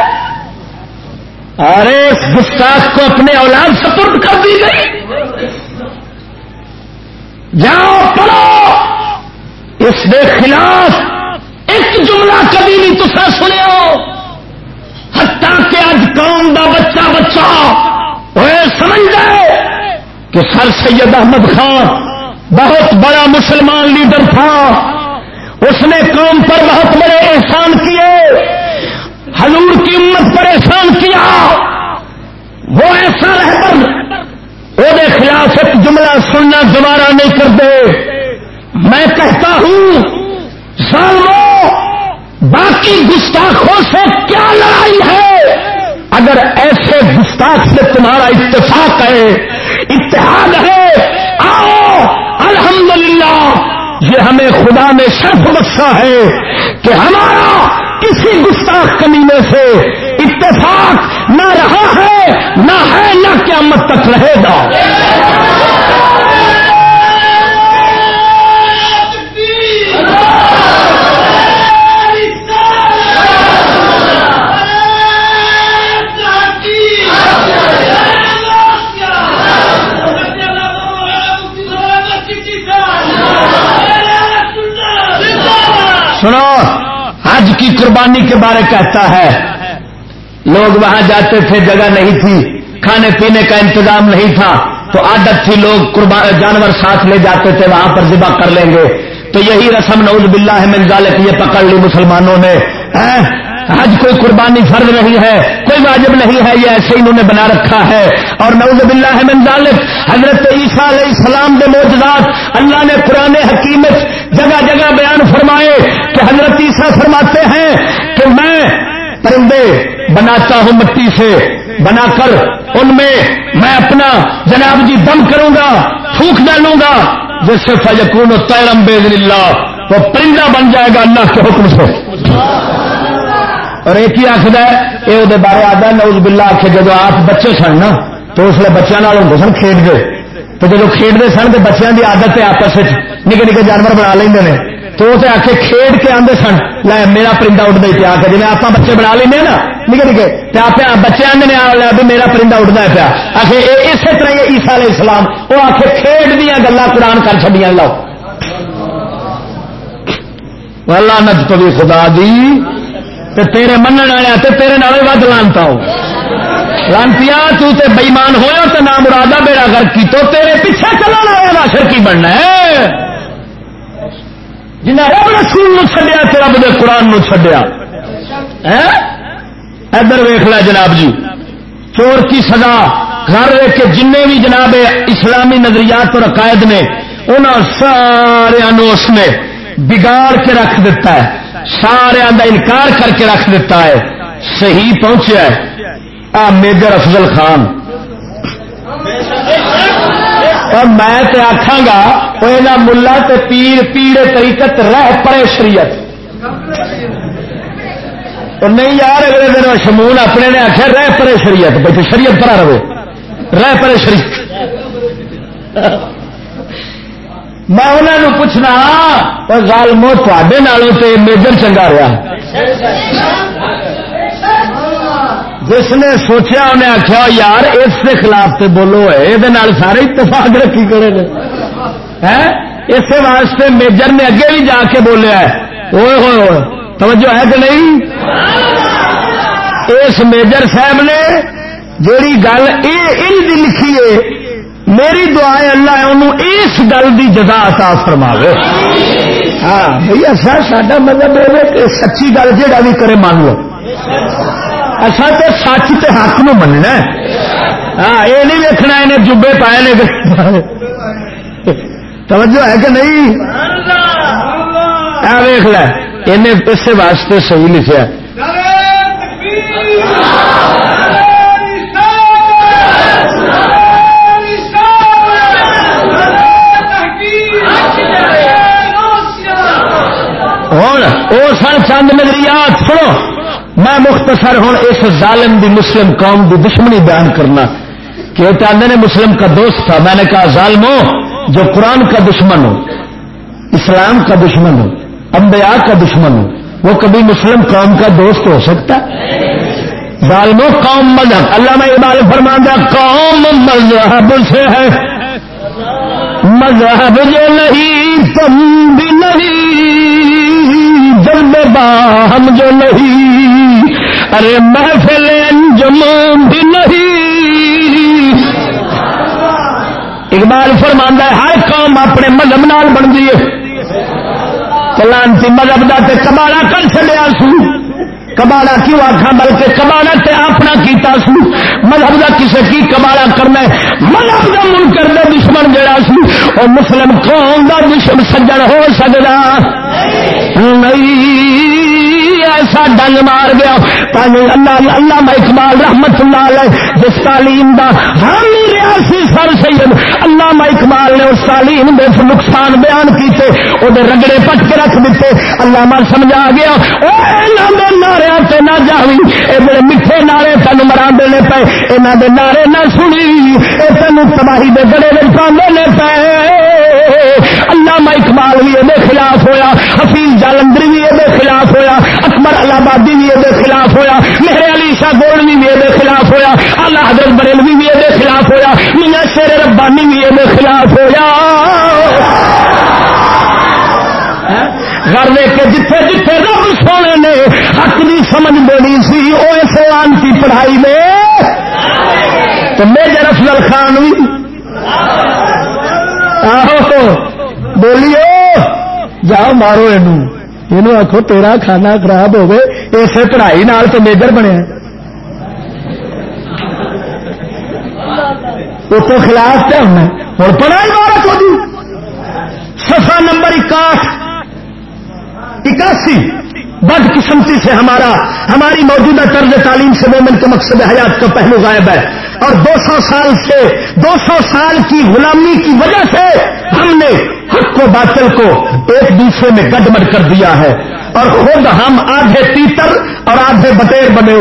ارے اس گستاخ کو اپنے اولاد سپرد کر دی گئی۔ جاؤ، پڑھو۔ اس کے خلاف ایک جملہ کبھی نہیں تصا سنیا۔ ہٹا کہ اج قوم کہ سر سید احمد خان بہت بڑا مسلمان لیڈر تھا۔ اس نے قوم پر بہت بڑے احسان کیے۔ حضور کی امت پر احسان کیا۔ وہ ایسا رہبر وہ خلاف ایک جملہ سننا دوبارہ نہیں کر دے میں کہتا ہوں سالو باقی گستاخوں سے کیا لڑائی ہے؟ اگر ایسے گستاخ سے تمہارا اتفاق ہے اتحاد ہے۔ آؤ، الحمدللہ، یہ ہمیں خدا نے شرف بخشا ہے کہ ہمارا کسی گستاخ کمینے سے اتفاق نہ رہا ہے، نہ ہے، نہ قیامت تک رہے گا۔ قربانی کے بارے کہتا ہے۔ لوگ وہاں جاتے تھے، جگہ نہیں تھی، کھانے پینے کا انتظام نہیں تھا۔ تو عادت تھی، لوگ جانور ساتھ لے جاتے تھے، وہاں پر ذبح کر لیں گے۔ تو یہی رسم، نعوذ باللہ ہے منظالت یہ پکڑ لی مسلمانوں نے۔ ہاں؟ حج کوئی قربانی فرض نہیں ہے، کوئی واجب نہیں ہے، یہ ایسے انہوں نے بنا رکھا ہے۔ اور نعوذ باللہ ہے منظالت حضرت عیسیٰ علیہ السلام کے موجودات اللہ نے قرآن حکیمت جگہ جگہ بیان فرمائے کہ حضرت عیسیٰ فرماتے ہیں کہ میں پرندے بناتا ہوں مٹی سے، بنا کر ان میں میں اپنا جناب جی دم کروں گا پھونک ڈالوں گا، جس سے فجکون تیرم بے اللہ وہ پرندہ بن جائے گا اللہ کے حکم سے۔ اور ایک ہی آخر ہے یہ وہ بارے آتا نوز بلا آخ جب آپ بچے سن نا، تو اس لیے بچوں ہوں سن کھیڈتے تو جب کھیڈتے سن تو بچوں کی آدت ہے آپس نکے نکے جانور بنا لیں تو وہ آ کے کھیڈ کے آدھے سن۔ لے میرا پرندہ اٹھتا ہی پیا۔ جی آپ بچے بنا لیں ہاں نا۔ نکے نکے۔ آپ بچے آدھے لیا بھی میرا پرندہ اٹھتا ہے پیا۔ آخر اسی طرح یہ عیسا علیہ السلام۔ وہ آ کے کھیڈ دیا گلا قرآن کر چڑیا لو۔ لانت تو بھی خدا دی۔ تیرے من والے تیرے نال ود لانتا ہو لانتی تے بئیمان ہوا تو نام مرادہ بیڑا گھر کی تو تیرے پیچھے چلنا والا سر کی بننا ہے؟ جنہیں رب رسول چڈیا رب دے قرآن چڈیا ادھر ویخ ل جناب جی۔ چور کی سزا، گھر ویک کے جن بھی جناب اسلامی نظریات اور عقائد نے انہوں سارا اس نے بگاڑ کے رکھ دیتا ہے سارا انکار کر کے رکھ دیتا ہے۔ صحیح پہنچا ہے۔ میجر افضل خان۔ اور میں آخا گا وہ ملا تے پیر پیڑ طریقت رہ پڑے شریعت۔ نہیں یار، اگلے دن شمون اپنے نے آخیا رہ پڑے شریعت، بھائی شریعت پڑا رہے رہ پڑے شریعت۔ میں انہوں نے پوچھنا ظالمو تے تے میجر چنگا رہا جس نے سوچا انہیں آخیا یار، اس کے خلاف تو بولو یہ سارے اتفاق رکھی کرے اسی واسطے میجر نے اگے بھی جا کے بولیا ہوئے ہوئے، توجہ ہے کہ نہیں؟ اس میجر صاحب نے جیڑی گل یہ لکھی ہے میری دعا ہے اللہ انہوں اس گل کی جزا عطا فرما ہاں بھائی سا مطلب سچی گل جہاں بھی کرے، مان لو۔ اصا تو سچ تے حق نو مننا ہاں یہ نہیں ویکنا انہیں جبے پائے نے توجہ ہے کہ نہیں ویخ لیں اس واسطے صحیح لکھا ہوں وہ سن چند نظریات سنو میں مختصر ہوں اس ظالم دی مسلم قوم دی دشمنی بیان کرنا کہ وہ چاہتے نے مسلم کا دوست تھا۔ میں نے کہا، ظالمو، جو قرآن کا دشمن ہو، اسلام کا دشمن ہو، انبیاء کا دشمن ہو، وہ کبھی مسلم قوم کا دوست ہو سکتا ظالمو، قوم مذہب۔ اللہ میں اقبال فرماندہ قوم مذہب سے ہے۔ مذہب جو نہیں، تم بھی نہیں۔ جلد باہم جو نہیں۔ ارے محفل انجم بھی نہیں۔ اقبال فرماندہ ہے، ہر قوم اپنے مذہب نال بن ہے لانتی مذہب کا کباڑا کر چلیا سو۔ کباڑا کیوں آخا بلکہ کباڑا تے اپنا کیتا سو۔ مذہب کا کسی کی کباڑا کرنا مذہب کا من کر دے دشمن جڑا سی اور مسلم قوم کا دشمن سجن ہو سکتا نہیں۔ ایسا ڈنگ مار گیا۔ اللہ اللہ اقبال رحمت اللہ علیہ، جس تعلیم دا حامی ریاسی سر سید، اللہ اقبال نے اس تعلیم دے نقصان بیان کیتے وہ رگڑے پٹ کے رکھ دیتے۔ اللہ مر سمجھا گیا۔ نعرے سے نہ جاوی، اے بڑے میٹھے نعرے تین مرا دینے پے یہاں دے نعرے نہ سنی یہ تین تباہی دے گڑے میں پانے پے۔ اللہ اقبال بھی یہ خلاف ہویا، حفیظ جالندری بھی یہ خلاف ہویا اکبر الہبادی بھی یہ خلاف ہویا میرے علی شاہ گولوی بھی یہ خلاف ہویا اللہ حضرت بریلوی بھی یہ خلاف ہویا، میاں شیر ربانی بھی یہ خلاف ہویا۔ ہاں؟ گھر لے کے جتھے جتھے رب سونے نے حق کی سمجھ دینی سی وہ اسلام کی پڑھائی میں۔ تو میجر افضل خان بھی۔ آہو بولیو، جاؤ مارو یہ یہ آخو تیرا کھانا خراب ہوگے اسے پڑھائی نال تو میجر بنے اس کو خلاف کیا ہونا اور پڑھائی بارہ کو سفا نمبر اکاٹھ اکاسی بد قسمتی سے ہمارا ہماری موجودہ طرز تعلیم سے مومن کے مقصد حیات کا پہلو غائب ہے اور دو سو سال سے، دو سو سال کی غلامی کی وجہ سے ہم نے حق کو باطل کو ایک دوسرے میں گڈمڈ کر دیا ہے۔ اور خود ہم آدھے تیتر اور آدھے بٹیر بنے۔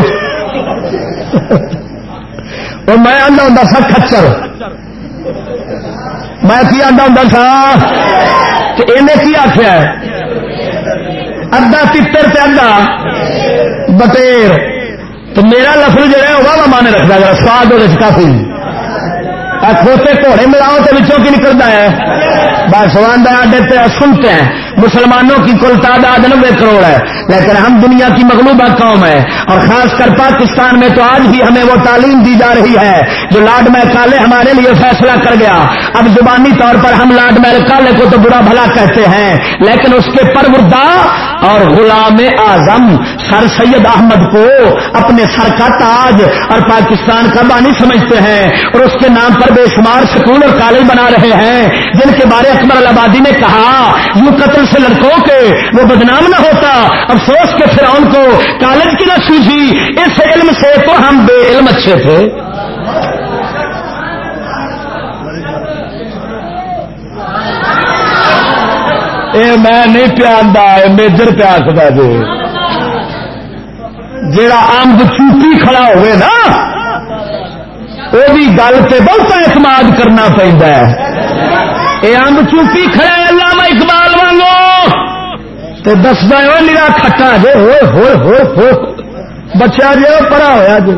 اور میں آدھا ہوں سا کچر میں کی آدھا ہوں سا؟ کہ انہیں کی آخیا ادھا تیتر سے ادھا بٹیر۔ تو میرا لفظ جہا ہے، وہ مانے رکھتا ہے سواد وہ کافی کھوتے گھوڑے ملاؤ تو بچوں کی نکلتا ہے؟ بس سوان آڈے سنتے ہیں۔ مسلمانوں کی کل تعداد نبے کروڑ ہے۔ لیکن ہم دنیا کی مغلوبہ قوم ہے اور خاص کر پاکستان میں تو آج بھی ہمیں وہ تعلیم دی جا رہی ہے جو لاڈ میں کالے ہمارے لیے فیصلہ کر گیا۔ اب زبانی طور پر ہم لاڈ میں کالے کو تو برا بھلا کہتے ہیں، لیکن اس کے پروردا اور غلام اعظم سر سید احمد کو اپنے سر کا تاج اور پاکستان کا بانی سمجھتے ہیں اور اس کے نام پر بے شمار سکول اور کالج بنا رہے ہیں۔ جن کے بارے اکمر آبادی نے کہا، یوں قتل سے لڑکوں کے وہ بدنام نہ ہوتا۔ افسوس کے فرعون کو کالج کی نہ سوجی اس علم سے تو ہم بے علم اچھے تھے۔ اے میں نہیں پیادا میجر پیا سکتا جی جا امب چوٹی کھڑا ہوئے نا وہ بھی گل سے بہت اعتماد کرنا پہنتا ہے۔ یہ امب چوٹی کھڑا وانگو تو دستا ہے میرا کھٹا جی ہوئے ہوئے ہوئے ہو بچہ جی وہ پڑا ہوا جی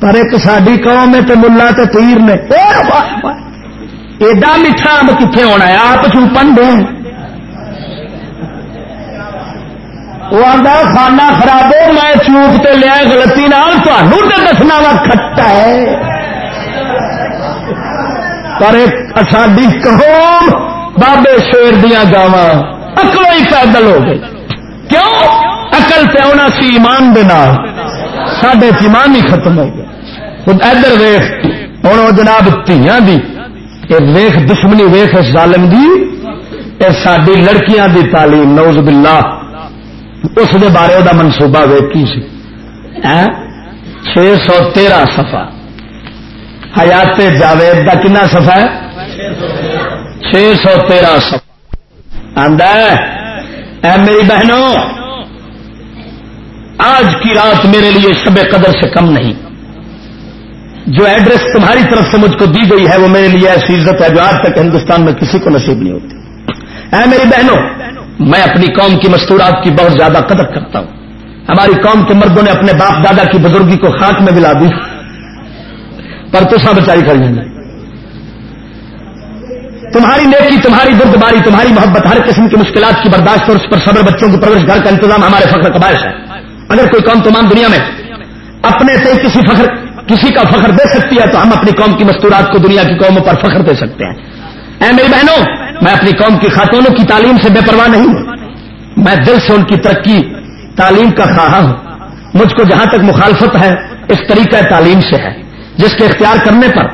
پر ایک ساری قوم ہے تو ملا تو تیر نے۔ ایڈا میٹھا امب کتنے ہونا ہے؟ آپ چوپن دیں وہ آتا خانہ خراب ہو میں چوک تے لیا گلتی نال تو دسنا وا کھٹا ہے۔ پر ایک ساری قوم بابے شیر دیا گاوا اکلو ہی پیدل ہو گئی کیوں؟ اقل پہ آنا سی ایمان دینا سڈے ایمان ہی ختم ہو گیا خود ادھر ویخ ہوں جناب تیاں دی ویخ دشمنی ویخ اس ظالم دی یہ ساری لڑکیاں دی تعلیم نوز باللہ۔ اس دے بارے وہ منصوبہ ویک کی سی؟ چھ سو تیرہ سفا حیات جاوید کا کنا سفا ہے؟ چھ سو تیرہ سفا اے میری بہنوں، آج کی رات میرے لیے شب قدر سے کم نہیں۔ جو ایڈریس تمہاری طرف سے مجھ کو دی گئی ہے، وہ میرے لیے ایسی عزت ہے جو آج تک ہندوستان میں کسی کو نصیب نہیں ہوتی۔ اے میری بہنوں، میں اپنی قوم کی مستورات کی بہت زیادہ قدر کرتا ہوں۔ ہماری قوم کے مردوں نے اپنے باپ دادا کی بزرگی کو خاک میں ملا دی۔ پر تو سب بچائی کر لیں گے تمہاری نیکی، تمہاری بردباری، تمہاری محبت، ہر قسم کی مشکلات کی برداشت اور اس پر صبر بچوں کی پرورش گھر کا انتظام ہمارے فخر کا باعث ہے۔ اگر کوئی قوم تمام دنیا میں اپنے سے کسی فخر، کسی کا فخر دے سکتی ہے تو ہم اپنی قوم کی مستورات کو دنیا کی قوموں پر فخر دے سکتے ہیں۔ اے میری بہنوں، میں اپنی قوم کی خاتونوں کی تعلیم سے بے پرواہ نہیں ہوں۔ میں دل سے ان کی ترقی، تعلیم کا خواہاں ہوں۔ مجھ کو جہاں تک مخالفت ہے، اس طریقہ تعلیم سے ہے، جس کے اختیار کرنے پر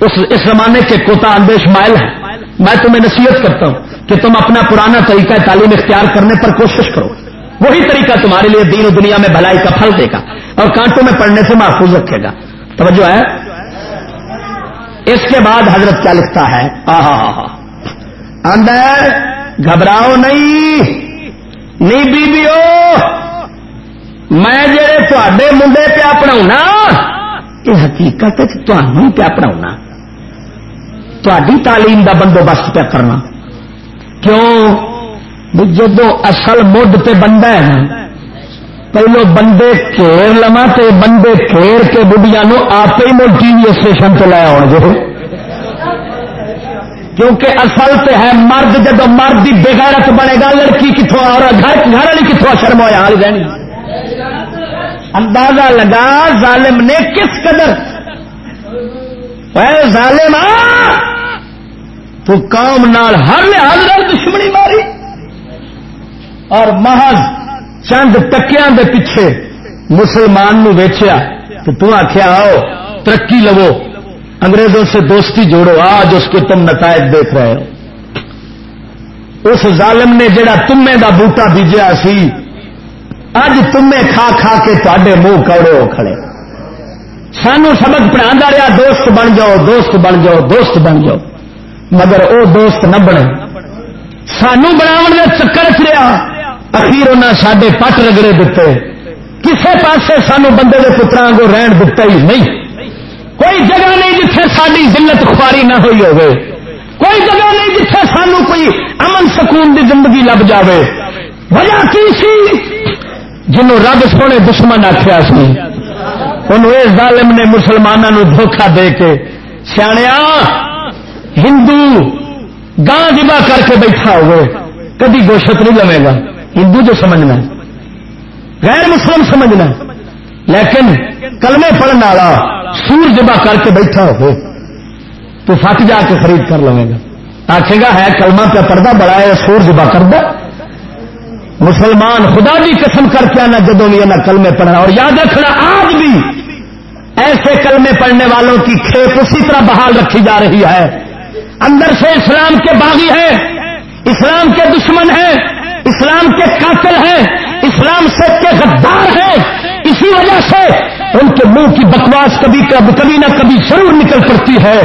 اس اس زمانے کے کوتا اندیش مائل ہے۔ میں تمہیں نصیحت کرتا ہوں کہ تم اپنا پرانا طریقہ تعلیم اختیار کرنے پر کوشش کرو۔ وہی طریقہ تمہارے لیے دین و دنیا میں بھلائی کا پھل دے گا اور کانٹوں میں پڑھنے سے محفوظ رکھے گا۔ توجہ ہے؟ اس کے بعد حضرت کیا لکھتا ہے؟ اندر گھبراؤ نہیں۔ نہیں بیبیو، میں جڑے تے منڈے پیا پڑھا یہ حقیقت تمہیں پیا پڑھا تھی تعلیم دا بندوبست پیا کرنا۔ کیوں؟ جدو اصل مڈ تے بندہ ہے پہلو بندے کھیر لوا تو بندے کھیر کے بڑھیا نو آپ ہی مل ٹی وی اسٹیشن پہ لایا ہو گے۔ کیونکہ اصل تو ہے مرد جب مرد کی بےغیرت بنے گا، لڑکی کتوں اور گھر گھر والی کتوں شرم ہوا حال رہنی۔ اندازہ لگا، ظالم نے کس قدر؟ ظالم تو قوم نال ہر لحاظ دشمنی ماری اور محض چند ٹکیا دے پیچھے مسلمان نو ویچیا تو تو آخیا آؤ، ترقی لو۔ انگریزوں سے دوستی جوڑو، آج اس کے تم نتائج دیکھ رہے ہو۔ اس ظالم نے جڑا تمے دا بوٹا بیجیا سی اج تمے کھا کھا کے تے منہ کوڑے ہو کھڑے۔ سانو سبق پڑھا رہا دوست بن جاؤ، دوست بن جاؤ، دوست بن جاؤ۔ مگر او دوست نہ بنے۔ سانو بناو کے چکر چ رہا۔ اخیر انہیں سڈے پٹ رگڑے دیتے کسے پاسے سانو بندے کے پترا کو رہن دتا ہی نہیں۔ کوئی جگہ نہیں جتھے ساری ذلت خواری نہ ہوئی ہوگی کوئی جگہ نہیں جتھے سانو کوئی امن سکون دی زندگی لب جاوے۔ وجہ کی سی؟ جنوں رب سونے دشمن آخیا سی۔ اس ظالم نے مسلمانوں دھوکھا دے کے سیا ہندو گاں جبا کر کے بیٹھا ہوئے کدی گوشت نہیں لوے گا۔ ہندو جو سمجھنا غیر مسلم سمجھنا لیکن کلمے پڑھنے والا سور جبا کر کے بیٹھا ہو تو فٹ جا کے خرید کر لو گا۔ آخے گا، ہے کلمہ پہ پردہ بڑا ہے، سور جبا کر دے مسلمان خدا بھی قسم کر کے آنا، جدوں بھی نہ کلمے پڑھنا۔ اور یاد رکھنا، آج بھی ایسے کلمے پڑھنے والوں کی کھیپ اسی طرح بحال رکھی جا رہی ہے۔ اندر سے اسلام کے باغی ہیں، اسلام کے دشمن ہیں، اسلام کے قاتل ہیں، اسلام سے کے غدار ہیں۔ اسی وجہ سے ان کے منہ کی بکواس کبھی کبھی نہ کبھی ضرور نکل پڑتی ہے۔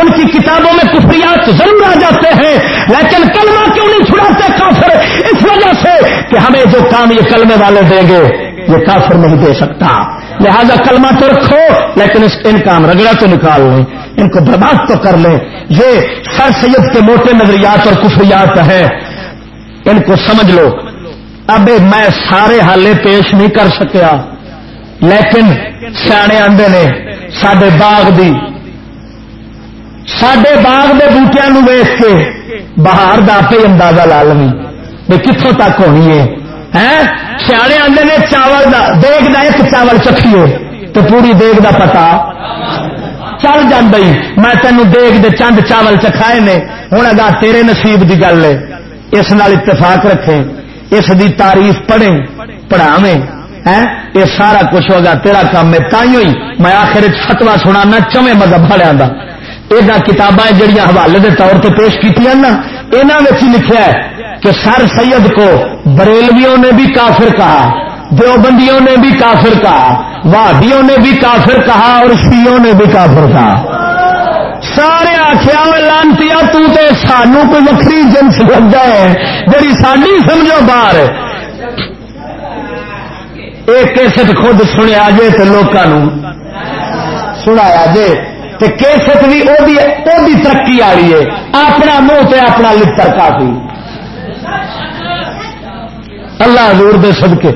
ان کی کتابوں میں کفریات ضرور آ جاتے ہیں، لیکن کلمہ کیوں نہیں چھڑاتے کافر؟ اس وجہ سے کہ ہمیں جو کام یہ کلمے والے دیں گے یہ کافر نہیں دے سکتا۔ لہذا کلمہ تو رکھو، لیکن اس ان کام رگڑا تو نکال لیں۔ ان کو برباد تو کر لیں۔ یہ سر سید کے موٹے نظریات اور کفریات ہیں۔ ان کو سمجھ لو۔ اب میں سارے حالے پیش نہیں کر سکیا، لیکن سیانے آدھے نے سڈے باغ دی سڈے باغ کے بوٹیا ویس کے باہر دا پہ اندازہ لا لوی بھی کتوں تک ہونی ہے؟ سیانے آدھے نے چاول دا دیگ دا ایک چاول چکھیے تو پوری دیگ دا پتا چل جی میں تینوں دیگ دے چند چاول چکھائے نے ہوں اگا تیرے نصیب دی گل ہے۔ اس نال اتفاق رکھیں، اس دی تعریف پڑھیں، پڑھاویں یہ سارا کچھ ہوگا تیرا کام ہے تھی ہوئی میں آخر فتوا سنا چویں مذہب والوں کا یہ کتابیں جہیا حوالے کے طور پہ پیش کی نا۔ یہاں لکھا ہے کہ سر سید کو بریلویوں نے بھی کافر کہا، دیوبندیوں نے بھی کافر کہا وادیوں نے بھی کافر کہا اور شیوں نے بھی کافر کہا۔ سارے آخیا لانتی تے سانو کوئی وکری جنس لگا ہے جی ساری سمجھو باہر۔ ایک کیسٹ خود سنیا جے تو لوگوں سنایا جے۔ کہ کیسٹ بھی وہ ترقی آ رہی ہے۔ اپنا منہ تے اپنا لڑ کافی۔ اللہ حضور دے سب کے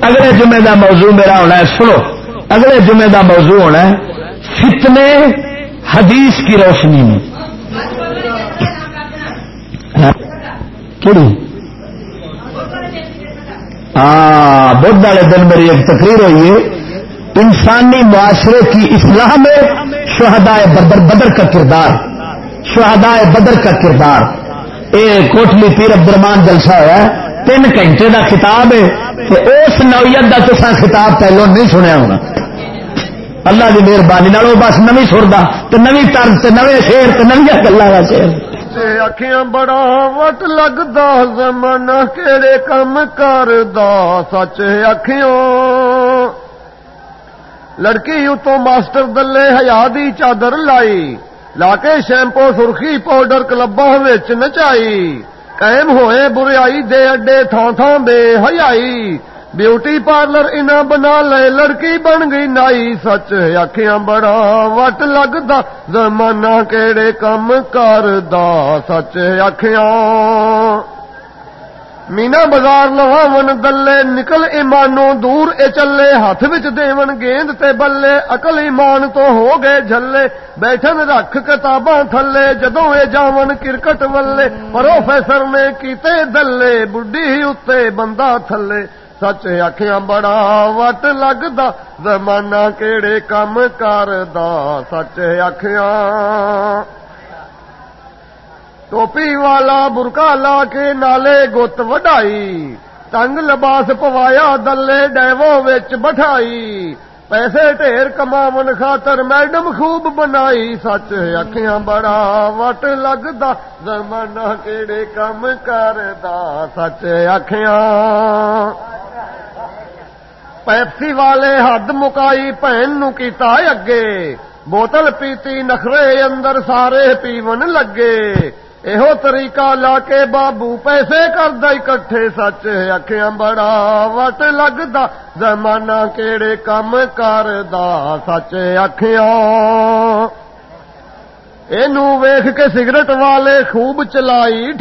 اگلے جمعے دا موضوع میرا ہونا ہے، سنو۔ اگلے جمعے دا موضوع ہونا ہے، فتنے حدیث کی روشنی میں۔ کیڑی؟ ہاں بدھ والے دن میری ایک تقریر ہوئی ہے۔ انسانی معاشرے کی اصلاح میں شہدائے بدر بدر کا کردار، شہدائے بدر کا کردار۔ اے کوٹلی پیر عبد الرحمان جلسہ ہوا تین گھنٹے کا خطاب ہے اس نوعیت کا تو خطاب پہلو نہیں سنیا ہونا۔ اللہ کی مہربانی وہ بس نو سردا تو نو طرز نو شیر تو نویا گلا کا شیر۔ اکھیاں بڑا وٹ لگتا زمانہ کہڑے کم کر سچ اکھیوں۔ لڑکی اتوں ماسٹر دلے ہیا دی چادر لائی لا کے شیمپو، سرخی، پاؤڈر کلبا نچائی۔ قائم ہوئے بریائی دے اڈے تھان تھان بے حیائی۔ بیوٹی پارلر انہیں بنا لے، لڑکی بن گئی نائی۔ سچ آخیا بڑا وٹ لگتا زمانہ کہڑے کم کر سچ آخیا مینا بازار لواون دلے نکل ایمانوں دور اے چلے، ہاتھ وچ دیون گیند تے بلے اقل ایمان تو ہو گئے جھلے۔ بیٹھن رکھ کتاباں تھلے، جدوں اے جاون کرکٹ ولے۔ پروفیسر نے کیتے دلے، بڈھی اتے بندہ تھلے۔ سچ آخیا بڑا وٹ لگتا زمانہ کیڑے کم کردا سچ آخیا ٹوپی والا برکا لا کے نالے گت وڈائی تنگ لباس پوایا دلے ڈیو بٹھائی پیسے ٹھیر کما خاطر میڈم خوب بنائی سچ اکھیاں بڑا وٹ لگتا زمانہ کیڑے کم کردا سچ اکھیاں پیپسی والے حد مکائی بھن نو کیتا اگے بوتل پیتی نخرے اندر سارے پیون لگے یہو طریقہ لا کے بابو پیسے کرد اکٹھے سچ اکھیاں بڑا وٹ لگتا زمانہ کیڑے کم کردا سچ اکھیاں ویخ کے سگرٹ والے خوب چلائی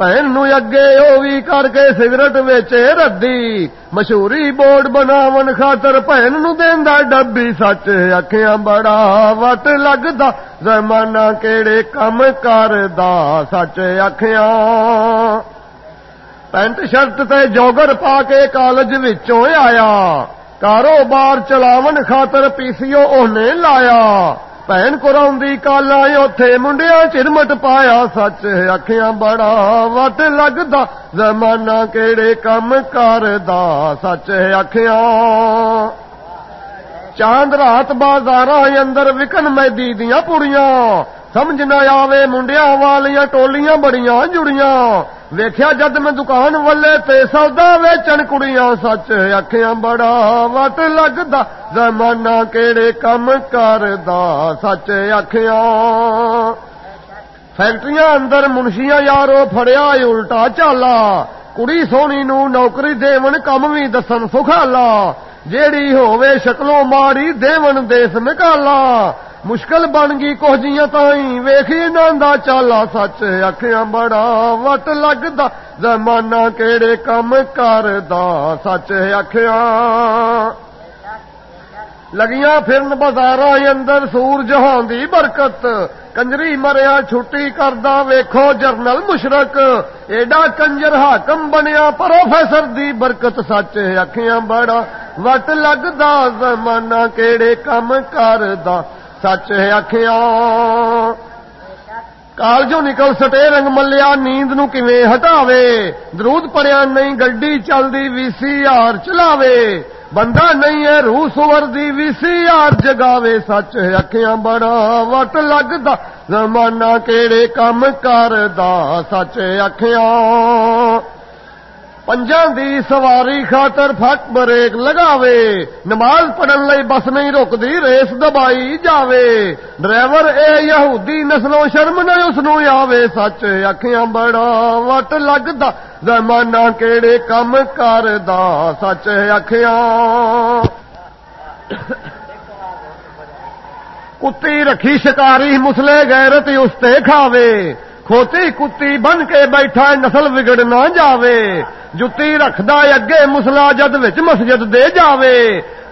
ٹگی بہن اگے وہ بھی کر کے سگرٹ ویچے ردی مشہوری بورڈ بناو خاطر بہن دینا ڈبی سچ اکھیاں بڑا وٹ لگتا زمانہ کہڑے کم کر سچ اکھیاں پینٹ شرٹ تے جوگر پا کے کالج آیا کاروبار چلاون خاطر پی سی او لایا بھن کو کالا اوتھے منڈیا چرمٹ پایا سچ اکھیاں بڑا وٹ لگدا زمانہ کیڑے کم کردا سچ اکھیاں چاند رات بازار اندر وکن میں دیدیاں پڑیاں سمجھ نہ آوے منڈیا والیاں ٹولیاں بڑیاں جڑیاں ویخیا جد میں دکان والے تے سودا ویچن کڑیاں سچ اکھیاں بڑا وٹ لگتا زمانہ کیڑے کم کردا سچ اکھیاں فیکٹریاں اندر منشیاں یارو فڑیا الٹا چالا کڑی سونی نو نوکری دیون کم بھی دسن سکھالا جیڑی ہووے شکلوں ماری دیون دیس نکالا مشکل بن گئی کوجیاں تائیں ویخی ناندا چالا سچ اکھیاں بڑا وٹ لگتا زمانہ کیڑے کم کردا سچ اکھیاں لگیاں پھرن بازار اندر سور جہان دی برکت کنجری مریا چھٹی کردا ویکھو جرنل مشرق ایڈا کنجر حاکم بنیا پروفیسر دی برکت سچ اکھیاں بڑا وٹ لگدا زمانہ کیڑے کم کردا سچ آخیا کالجو نکل سٹے رنگ ملیا، نیند نو ہٹاوے؟ درود پڑیا نہیں، گڈی چلتی وی سی آر چلاوے۔ بندہ نہیں ہے، روح سور دی وی سی آر جگاوے۔ سچ اکھیاں بڑا وٹ لگتا زمانہ کیڑے کم کر سچ اکھیاں پنجا دی سواری خاطر فٹ بریک لگاوے، نماز پڑھن لئی بس نہیں رکتی ریس دبائی جاوے۔ ڈرائیور، اے یہودی نسلوں شرم نہ اس آوے، سچ اکھیاں بڑا وٹ لگتا زمانہ کیڑے کم کردا، سچ اکھیاں۔ کتی رکھی شکاری، مسلے غیرت اس تے کھاوے۔ کھوتی کتی بن کے بیٹھا نسل بگڑ نہ جاوے۔ جتی رکھدا اگے مسلا جد وچ مسجد دے جاوے۔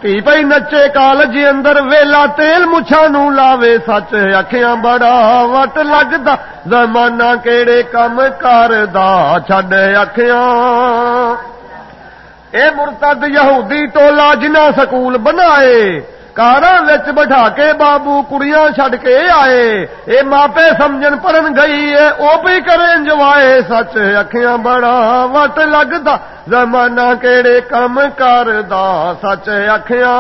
ٹی پی نچے کالج جی اندر ویلا تیل مچھا نو لاوے۔ سچ اکھیاں بڑا وٹ لگدا۔ زمانہ کیڑے کم کردا، چھڈ اکھیاں۔ اے مرتد یہودی ٹولا جنہ سکول بنائے۔ کارا بٹھا کے بابو کڑیاں چھڈ کے آئے اے ماپے سمجھن پڑن گئی ہے او بھی کریں جوائے سچ اکھیاں بڑا وٹ لگتا زمانہ کیڑے کم کردا سچ اکھیاں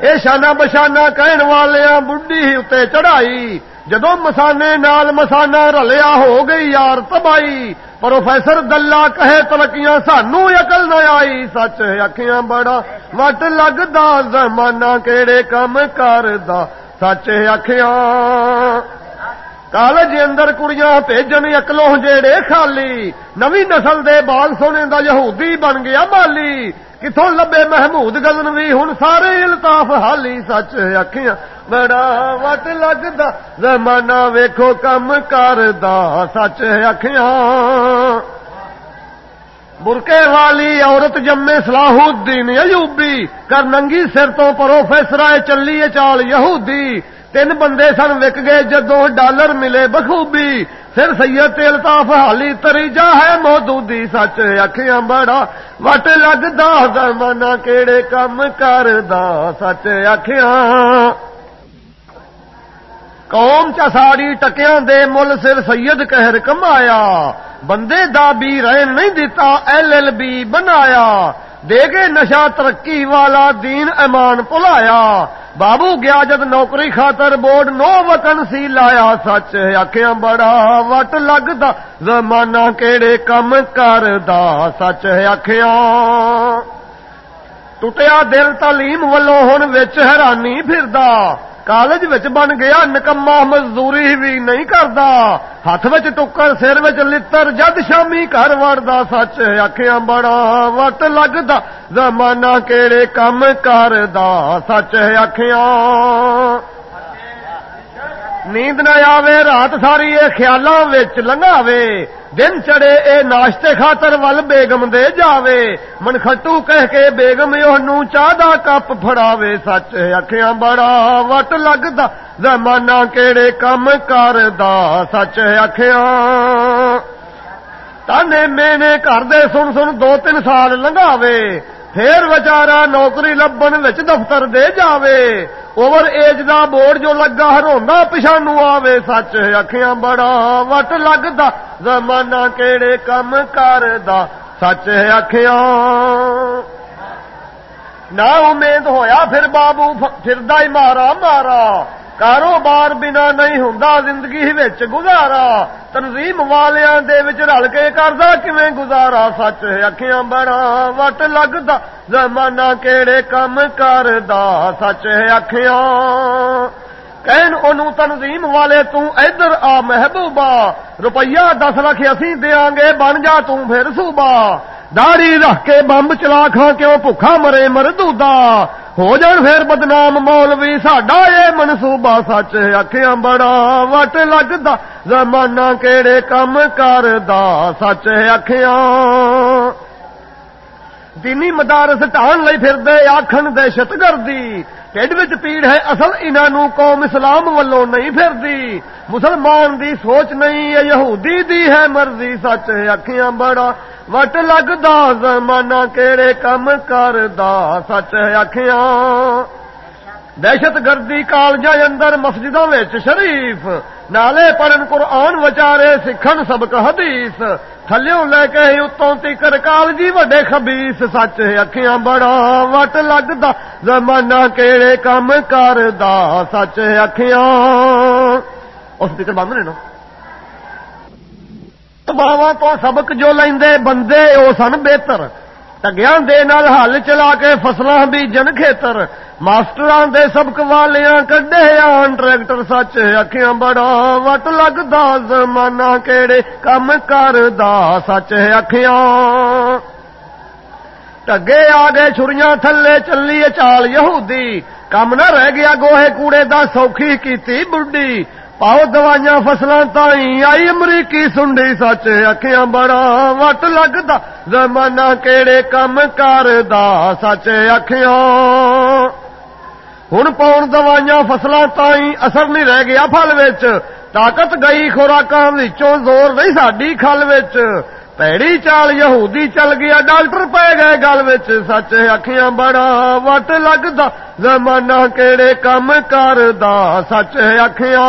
اے شانہ بشانہ کہن والیاں بڈھی اتنے چڑھائی جدو مسانے نال مسانہ رلیا ہو گئی یار تبائی پروفیسر دلہ کہے ترقیاں سانو اکل نہ آئی، سچ اکھیاں بڑا، وٹ لگتا زمانہ کہڑے کم کردا، سچ اکھیاں۔ کالج اندر کڑیاں بھیجن اکلو جیڑے خالی، نوی نسل دے بال سونے دا یہودی بن گیا مالی کتوں لبے محمود گزن بھی ہوں سارے الطاف حالی سچ اکھیاں بڑا وٹ لگتا زمانہ ویکھو کم کردا سچ اکھیاں برکے والی عورت جمے سلاح الدین ایوبی کر ننگی سر تو پروفیسر چلی چال یہودی تین بندے سن وک گئے جدو ڈالر ملے بخوبی۔ پھر سید الطاف حالی تریجا ہے مودودی، سچ اکھیاں بڑا۔ وٹ لگتا زمانہ کیڑے کم کردا، سچ اکھیاں۔ قوم چساڑی ٹکیاں دے مل سر سید کہر کمایا۔ بندے دا بھی رہن نہیں دیتا، ایل ایل بی بنایا۔ دے گے نشا ترقی والا دین ایمان پلایا۔ بابو گیا جد نوکری خاطر بورڈ نو وطن سی لایا سچ۔ آخیا بڑا وٹ لگتا زمانہ کیڑے کم کردا سچ۔ آخیا ٹوٹیا دل تعلیم ولو ہوں حیرانی پھردا۔ کالج بن گیا نکما مزدوری بھی نہیں کرتا ہاتھ ٹکر، سر لتر، جد شامی گھر وڑتا سچ آخیا بڑا وٹ لگتا زمانہ کہڑے کم کردا، سچ آخیا نیند نہ آوے، رات ساری خیالوں لنگاوے۔ دن چڑے اے ناشتے خاطر ول بیگم دے جاوے۔ من کہہ کے بیگم یہ چاہ دا کپ فڑاوے سچ اکھیاں بڑا وٹ لگتا زمانہ کیڑے کم کردا۔ سچ اکھیاں۔ تانے مینے گھر دے سن سن دو تین سال لنگاوے۔ پھر وچارا نوکری لبن وچ دفتر دے جاوے اوور ایج دا بورڈ جو لگا ہروندا پچھانو آوے سچ اکھیاں بڑا وٹ لگدا زمانہ کیڑے کم کردا سچ اکھیاں نہ امید ہویا پھر بابو پھردا ہی مارا مارا کاروبار بنا نہیں ہوں زندگی گزارا۔ تنظیم والیاں دے وچ رل کے کردا، کیویں گزارا؟ سچ اکھیاں بڑا وٹ لگدا؟ زمانہ کیڑے کم کردا؟ سچ اکھیاں کہن اونوں تنظیم والے تو ادھر آ محبوبہ۔ روپیہ دس لاکھ اسی دیاں گے، بن جا تو پھر صوبہ۔ داڑی رکھ کے بمب چلا کھا کیوں بھوکھا مرے مردودا ہو جان پھر بدنام مولوی، ساڈا یہ منصوبہ سچ اکھیاں بڑا وٹ لگتا زمانہ کیڑے کم کردا، سچ اکھیاں۔ دینی مدارس ٹان لئی پھر دے، آکھن دہشت گردی ٹھڈ پیڑ ہے اصل انہوں قوم اسلام ولوں نہیں پھردی مسلمان دی سوچ نہیں یہودی دی ہے مرضی سچ ہے اکھیاں بڑا وٹ لگتا زمانہ کیڑے کم کردا سچ آخیا دہشت گردی کالجا اندر مسجدوں شریف نالے پڑھن قرآن وچارے سکھن سبق حدیث تھلوں لے کے اتوں تیکر کالجی وڈے خبیس سچ اکھیاں بڑا وٹ لگتا زمانہ کیڑے کم کردا، سچ اکھیاں۔ اس تک بند نے نا باوا تو سبق جو لیندے بندے، او سن بہتر۔ بہتر ٹگیا نال حل چلا کے فصل بیجن کھیتر ماسٹر دے سبق والیاں کڈے آن ٹریکٹر سچ اکھیاں بڑا وٹ لگدا زمانہ کیڑے کم کردا سچ اکھیاں ٹگے آ گئے چھریاں تھلے چلی چال یہودی کم نہ رہ گیا گوہے کوڑے دا سوکھی کیتی بڈی پاؤ دوائیاں فصلوں تائی آئی امریکی سنڈی سچ اکھیاں بڑا وٹ لگتا زمانہ کیڑے کم کردا سچ اکھیاں ہوں پاؤن دوائیاں فصلوں تائی اثر نہیں رہ گیا پل طاقت گئی خوراک زور نہیں ساری کھل پیڑی چال یہودی چل گیا ڈاکٹر پی گئے گل سچ اکھیاں بڑا وٹ لگتا زمانہ کہڑے کم کردا سچ اکھیاں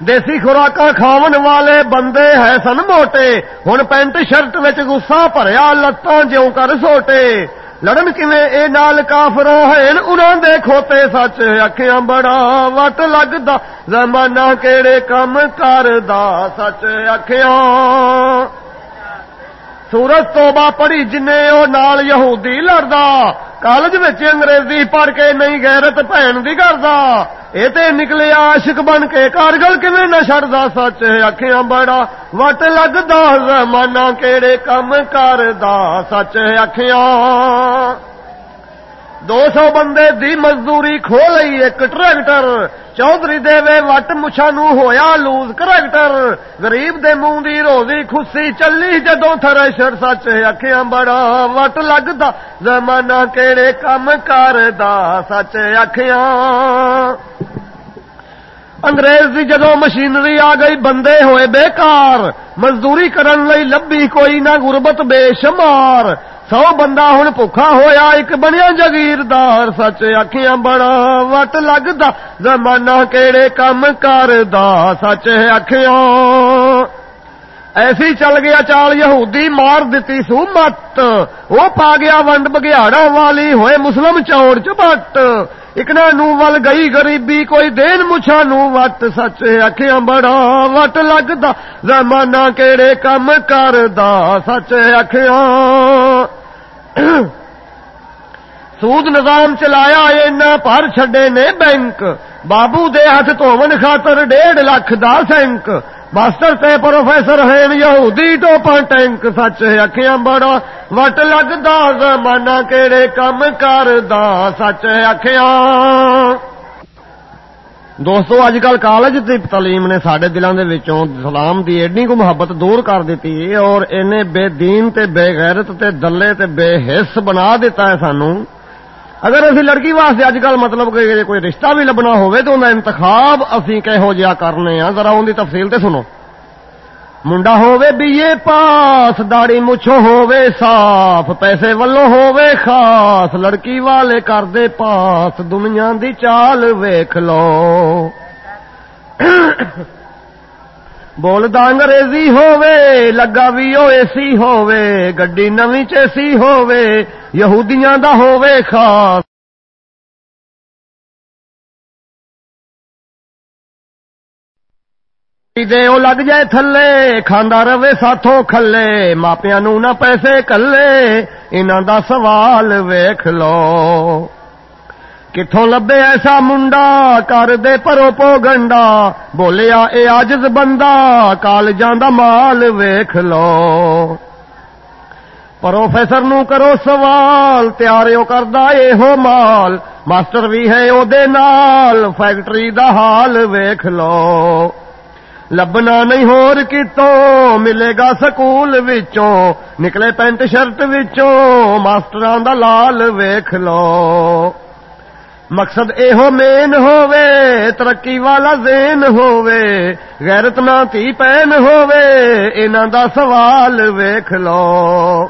دیسی خوراک کھاون والے بندے ہے سن موٹے ہوں پینٹ شرٹ گسا بھریا لتاں جیوں کر سوٹے لڑن اے نال کافر انہوں دے کھوتے سچ اکھیاں بڑا وٹ لگتا زمانہ کہڑے کم کردا سچ اکھیاں سورج توبہ پڑھی جن نال یہودی لڑدا۔ کالج انگریزی پڑھ کے نہیں غیرت بھن دی کردا اے تے نکلے عاشق بن کے کارگل کیویں نہ چھڑدا سچ اکھیاں بڑا وٹ لگدا زمانہ کیڑے کم کردا؟ سچ اکھیاں۔ دو سو بندے دی مزدوری کھو لئی، ایک ٹریکٹر۔ چودھری دے وٹ مچھا نو ہویا لوز کریکٹر۔ غریب دے منہ دی روزی خوشی چلی جدو تھریشر سچ اکھیاں بڑا وٹ لگدا۔ زمانہ کیڑے کم کردا، سچ اکھیاں۔ انگریز دی جدو مشینری آ گئی، بندے ہوئے بیکار۔ مزدوری کرن لئی لبی کوئی نہ، غربت بے شمار۔ سو بندہ ہوں بکھا ہویا ایک بنیا جگیردار سچ اکھیاں بڑا وٹ لگتا زمانہ کہڑے کم کردا سچ اکھیاں ایسی چل گیا چال یہودی، مار دیتی سو مت۔ وہ پا گیا ونڈ بگیاڑا والی، ہوئے مسلم چوڑ چپٹ۔ اکنا نو ول گئی غریبی، کوئی دین مچھا نو وٹ۔ سچ اکھیاں بڑا وٹ لگتا زمانہ کہڑے کم کردا۔ سچ اکھیاں۔ سود نظام چلایا، اینا پر چھڈے نے بینک۔ بابو دے ہاتھ دھون خاطر ڈیڑھ لاکھ دا سینک۔ ماسٹر تے پروفیسر ہیں یہودی ٹوپا ٹینک سچ اکھیاں بڑا وٹ لگدا زمانہ کیڑے کم کردا سچ اکھیاں دوستو اج کل کالج کی تعلیم نے سڈے دلوں کے سلام کی ایڈی کو محبت دور کر دیتی اور انہیں بے دین تے بے غیرت تے دلے تے بے حص بنا دیتا ہے سانو اگر اسی لڑکی واسطے اج کل مطلب کہ کوئی رشتہ بھی لبنا ہوئے تو انہیں انتخاب اسی کہو جہا کرنے ہاں ذرا ان کی تفصیل تے سنو۔ منڈا ہووے بیے پاس داڑی مچھو ہووے صاف، پیسے ولو ہووے خاص، لڑکی والے کر دے پاس، دنیا دی چال ویکھ لو۔ بولدا انگریزی ہووے لگا وی او اے سی ہووے گڈی نویں چیسی ہووے یہودیاں دا ہووے خاص دے او لگ جائے تھلے کھانا رہے ساتھوں کھلے ماپیا نو نہ پیسے کلے انہوں دا سوال ویخ لو کتوں لبے ایسا منڈا، کر دے پرو پو گنڈا۔ بولیا، اے آجز بندہ کال دا مال ویخ لو۔ پروفیسر نو کرو سوال تیار کردا اے ہو مال۔ ماسٹر بھی ہے او دے نال، فیکٹری دا حال ویخ لو۔ لبنا نہیں ہور کتوں ملے گا سکول وچوں۔ نکلے پینٹ شرٹ وچوں ماسٹر دا لال ویخ لو۔ مقصد اہو مین ہووے، ترقی والا زین ہووے، غیرت نہ تھی پین ہووے، انہاں دا سوال ویخ لو۔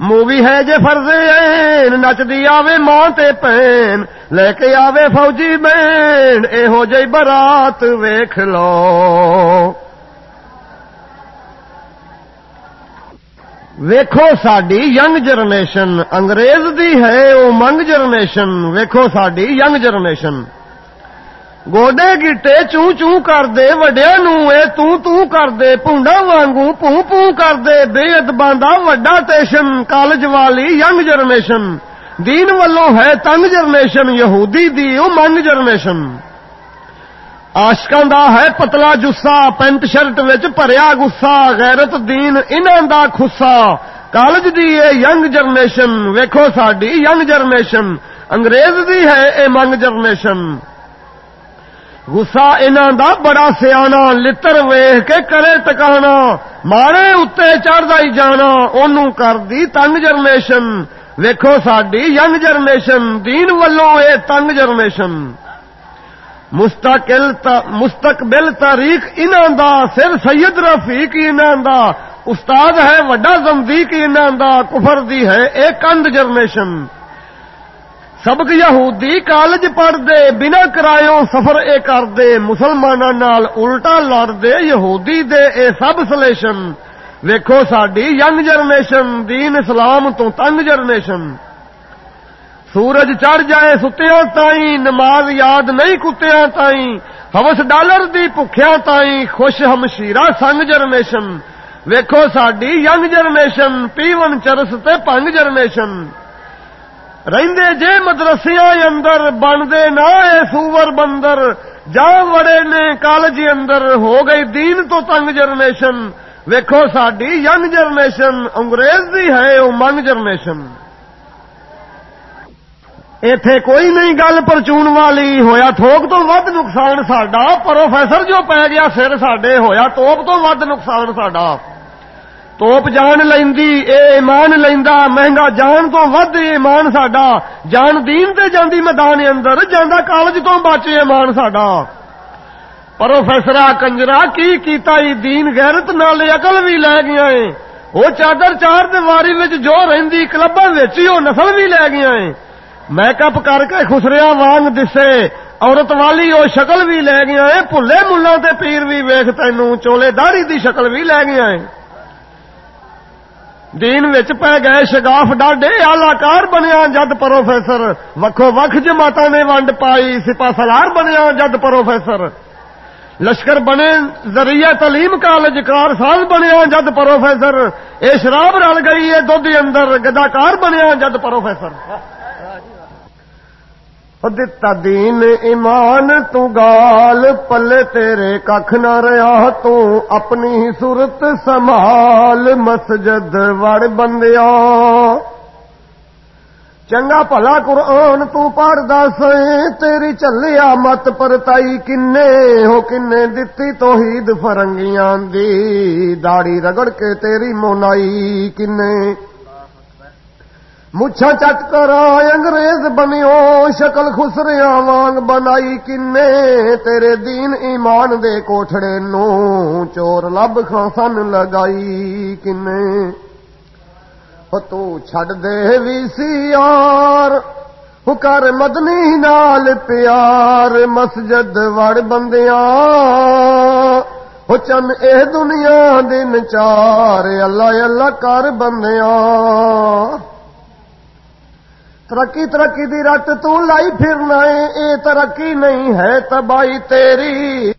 مووی ہے جے فرض این نچدی آوے ماں تے پین، لے کے آوے فوجی بین اے ہو جئی برات ویکھ لو۔ ویکھو ساڈی ینگ جنریشن، انگریز دی ہے، او منگ جنریشن، ویکھو ساڈی ینگ جنریشن۔ گوڈے گیٹے چوں چوں کر دے وڈیا نو اے تو تو کر دے پونڈا وانگو پوں پوں کر دے بے ادباں دا وڈا ٹیشن، کالج والی ینگ جنریشن۔ دین والوں ہے تنگ جنریشن، یہودی دی، او منگ جنریشن۔ آشکاں دا ہے پتلا جسا پینٹ شرٹ وچ پریا گسا غیرت دین انہاں دا خصا کالج دی اے ینگ جنریشن ویکھو ساڈی ینگ جنریشن انگریز دی ہے اے منگ جنریشن گسا انہوں دا بڑا سیاح لتر ویخ کے کرے ٹکانا مارے اتنے چڑھتا ہی جانا ان کر دی تنگ جنریشن ویکو ساری ینگ جنریشن دین ولوں اے تنگ جنریشن مستقل مستقبل تاریخ انہاں دا، سر سید رفیق انہاں دا۔ استاد ہے، وڈا زمدیق انہاں دا، کفر دی ہے ایک اند جنریشن۔ سبق یہودی کالج پڑھ دے بنا کرایوں سفر اے کر دے مسلمانوں نال الٹا لڑ دے یہودی دے اے سب سلیشن۔ ویکھو ساڈی ینگ جنریشن، دین اسلام تو تنگ جنریشن۔ سورج چڑھ جائے ستیاں تائیں، نماز یاد نہیں کتیاں تائیں، ہوس ڈالر دی بھکھیاں تائیں، خوش ہمشیرہ سنگ جنریشن ویکھو ساڈی ینگ جنریشن پیون چرس تے پنگ جنریشن رہندے جے مدرسیاں اندر، بنتے نہ اے سور بندر۔ جا وڑے نے کالج اندر، ہو گئی دین تو تنگ جنریشن ویکھو ساڈی ینگ جنریشن انگریز دی ہے وہ منگ جنریشن ایتھے کوئی نہیں گل پرچون والی ہویا تھوک تو ود نقصان ساڈا پروفیسر جو پی گیا سر ساڈے ہویا توپ تو ود نقصان ساڈا توپ جان لیندی اے ایمان لیندا مہنگا جان تو ود ایمان ساڈا جان دین تے جاندی میدان اندر جاندا کالج تو بچ ایمان ساڈا پروفیسرا کنجرا کی کیتا ای دین غیرت نال عقل بھی لے گیا ہے وہ چادر چار دیواری وچ جو رہندی کلباں وچ ہی او نسل بھی لے گیا ہے میک اپ کر کے خسریا وانگ دسے، عورت والی وہ شکل بھی لے گیا ہے بھلے ملا تے پیر بھی ویخ تینوں چولے داڑی دی شکل بھی لے گیا ہے۔ دین وچ پہ گئے شگاف ڈاڈے آلہ کار بنیا جد پروفیسر۔ وکھو وکھ جماعتاں نے ونڈ پائی سپا سلار بنیا جد پروفیسر۔ لشکر بنے، ذریعہ تعلیم کالج کار ساز بنیا جد پروفیسر۔ اے شراب رل گئی ہے دودھ اندر، گداکار بنیا جد پروفیسر۔ دتا دین ایمان تو گال پلے تیرے کھ نہ رہا تو اپنی صورت سنبھال مسجد وڑ بندیا چنگا پلا قرآن تو پڑھ دس تیری چلیا مت پرتائی کنے ہو کنے دتی توحید فرنگیاں دی داڑی رگڑ کے تیری مونائی کنے مچھا چٹ کر انگریز بنیو شکل خسریا وانگ بنائی کنے تیرے دین ایمان دے کوٹھڑے نو چور لب خان لگائی کنے تو چھڈ دے وی سی یار کر مدنی نال پیار مسجد وڑ بندیاں چن اے دنیا دن چار اللہ اللہ کر بندیاں ترقی ترقی دی رت تو لائی پھرنا اے ترقی نہیں ہے تبائی تیری۔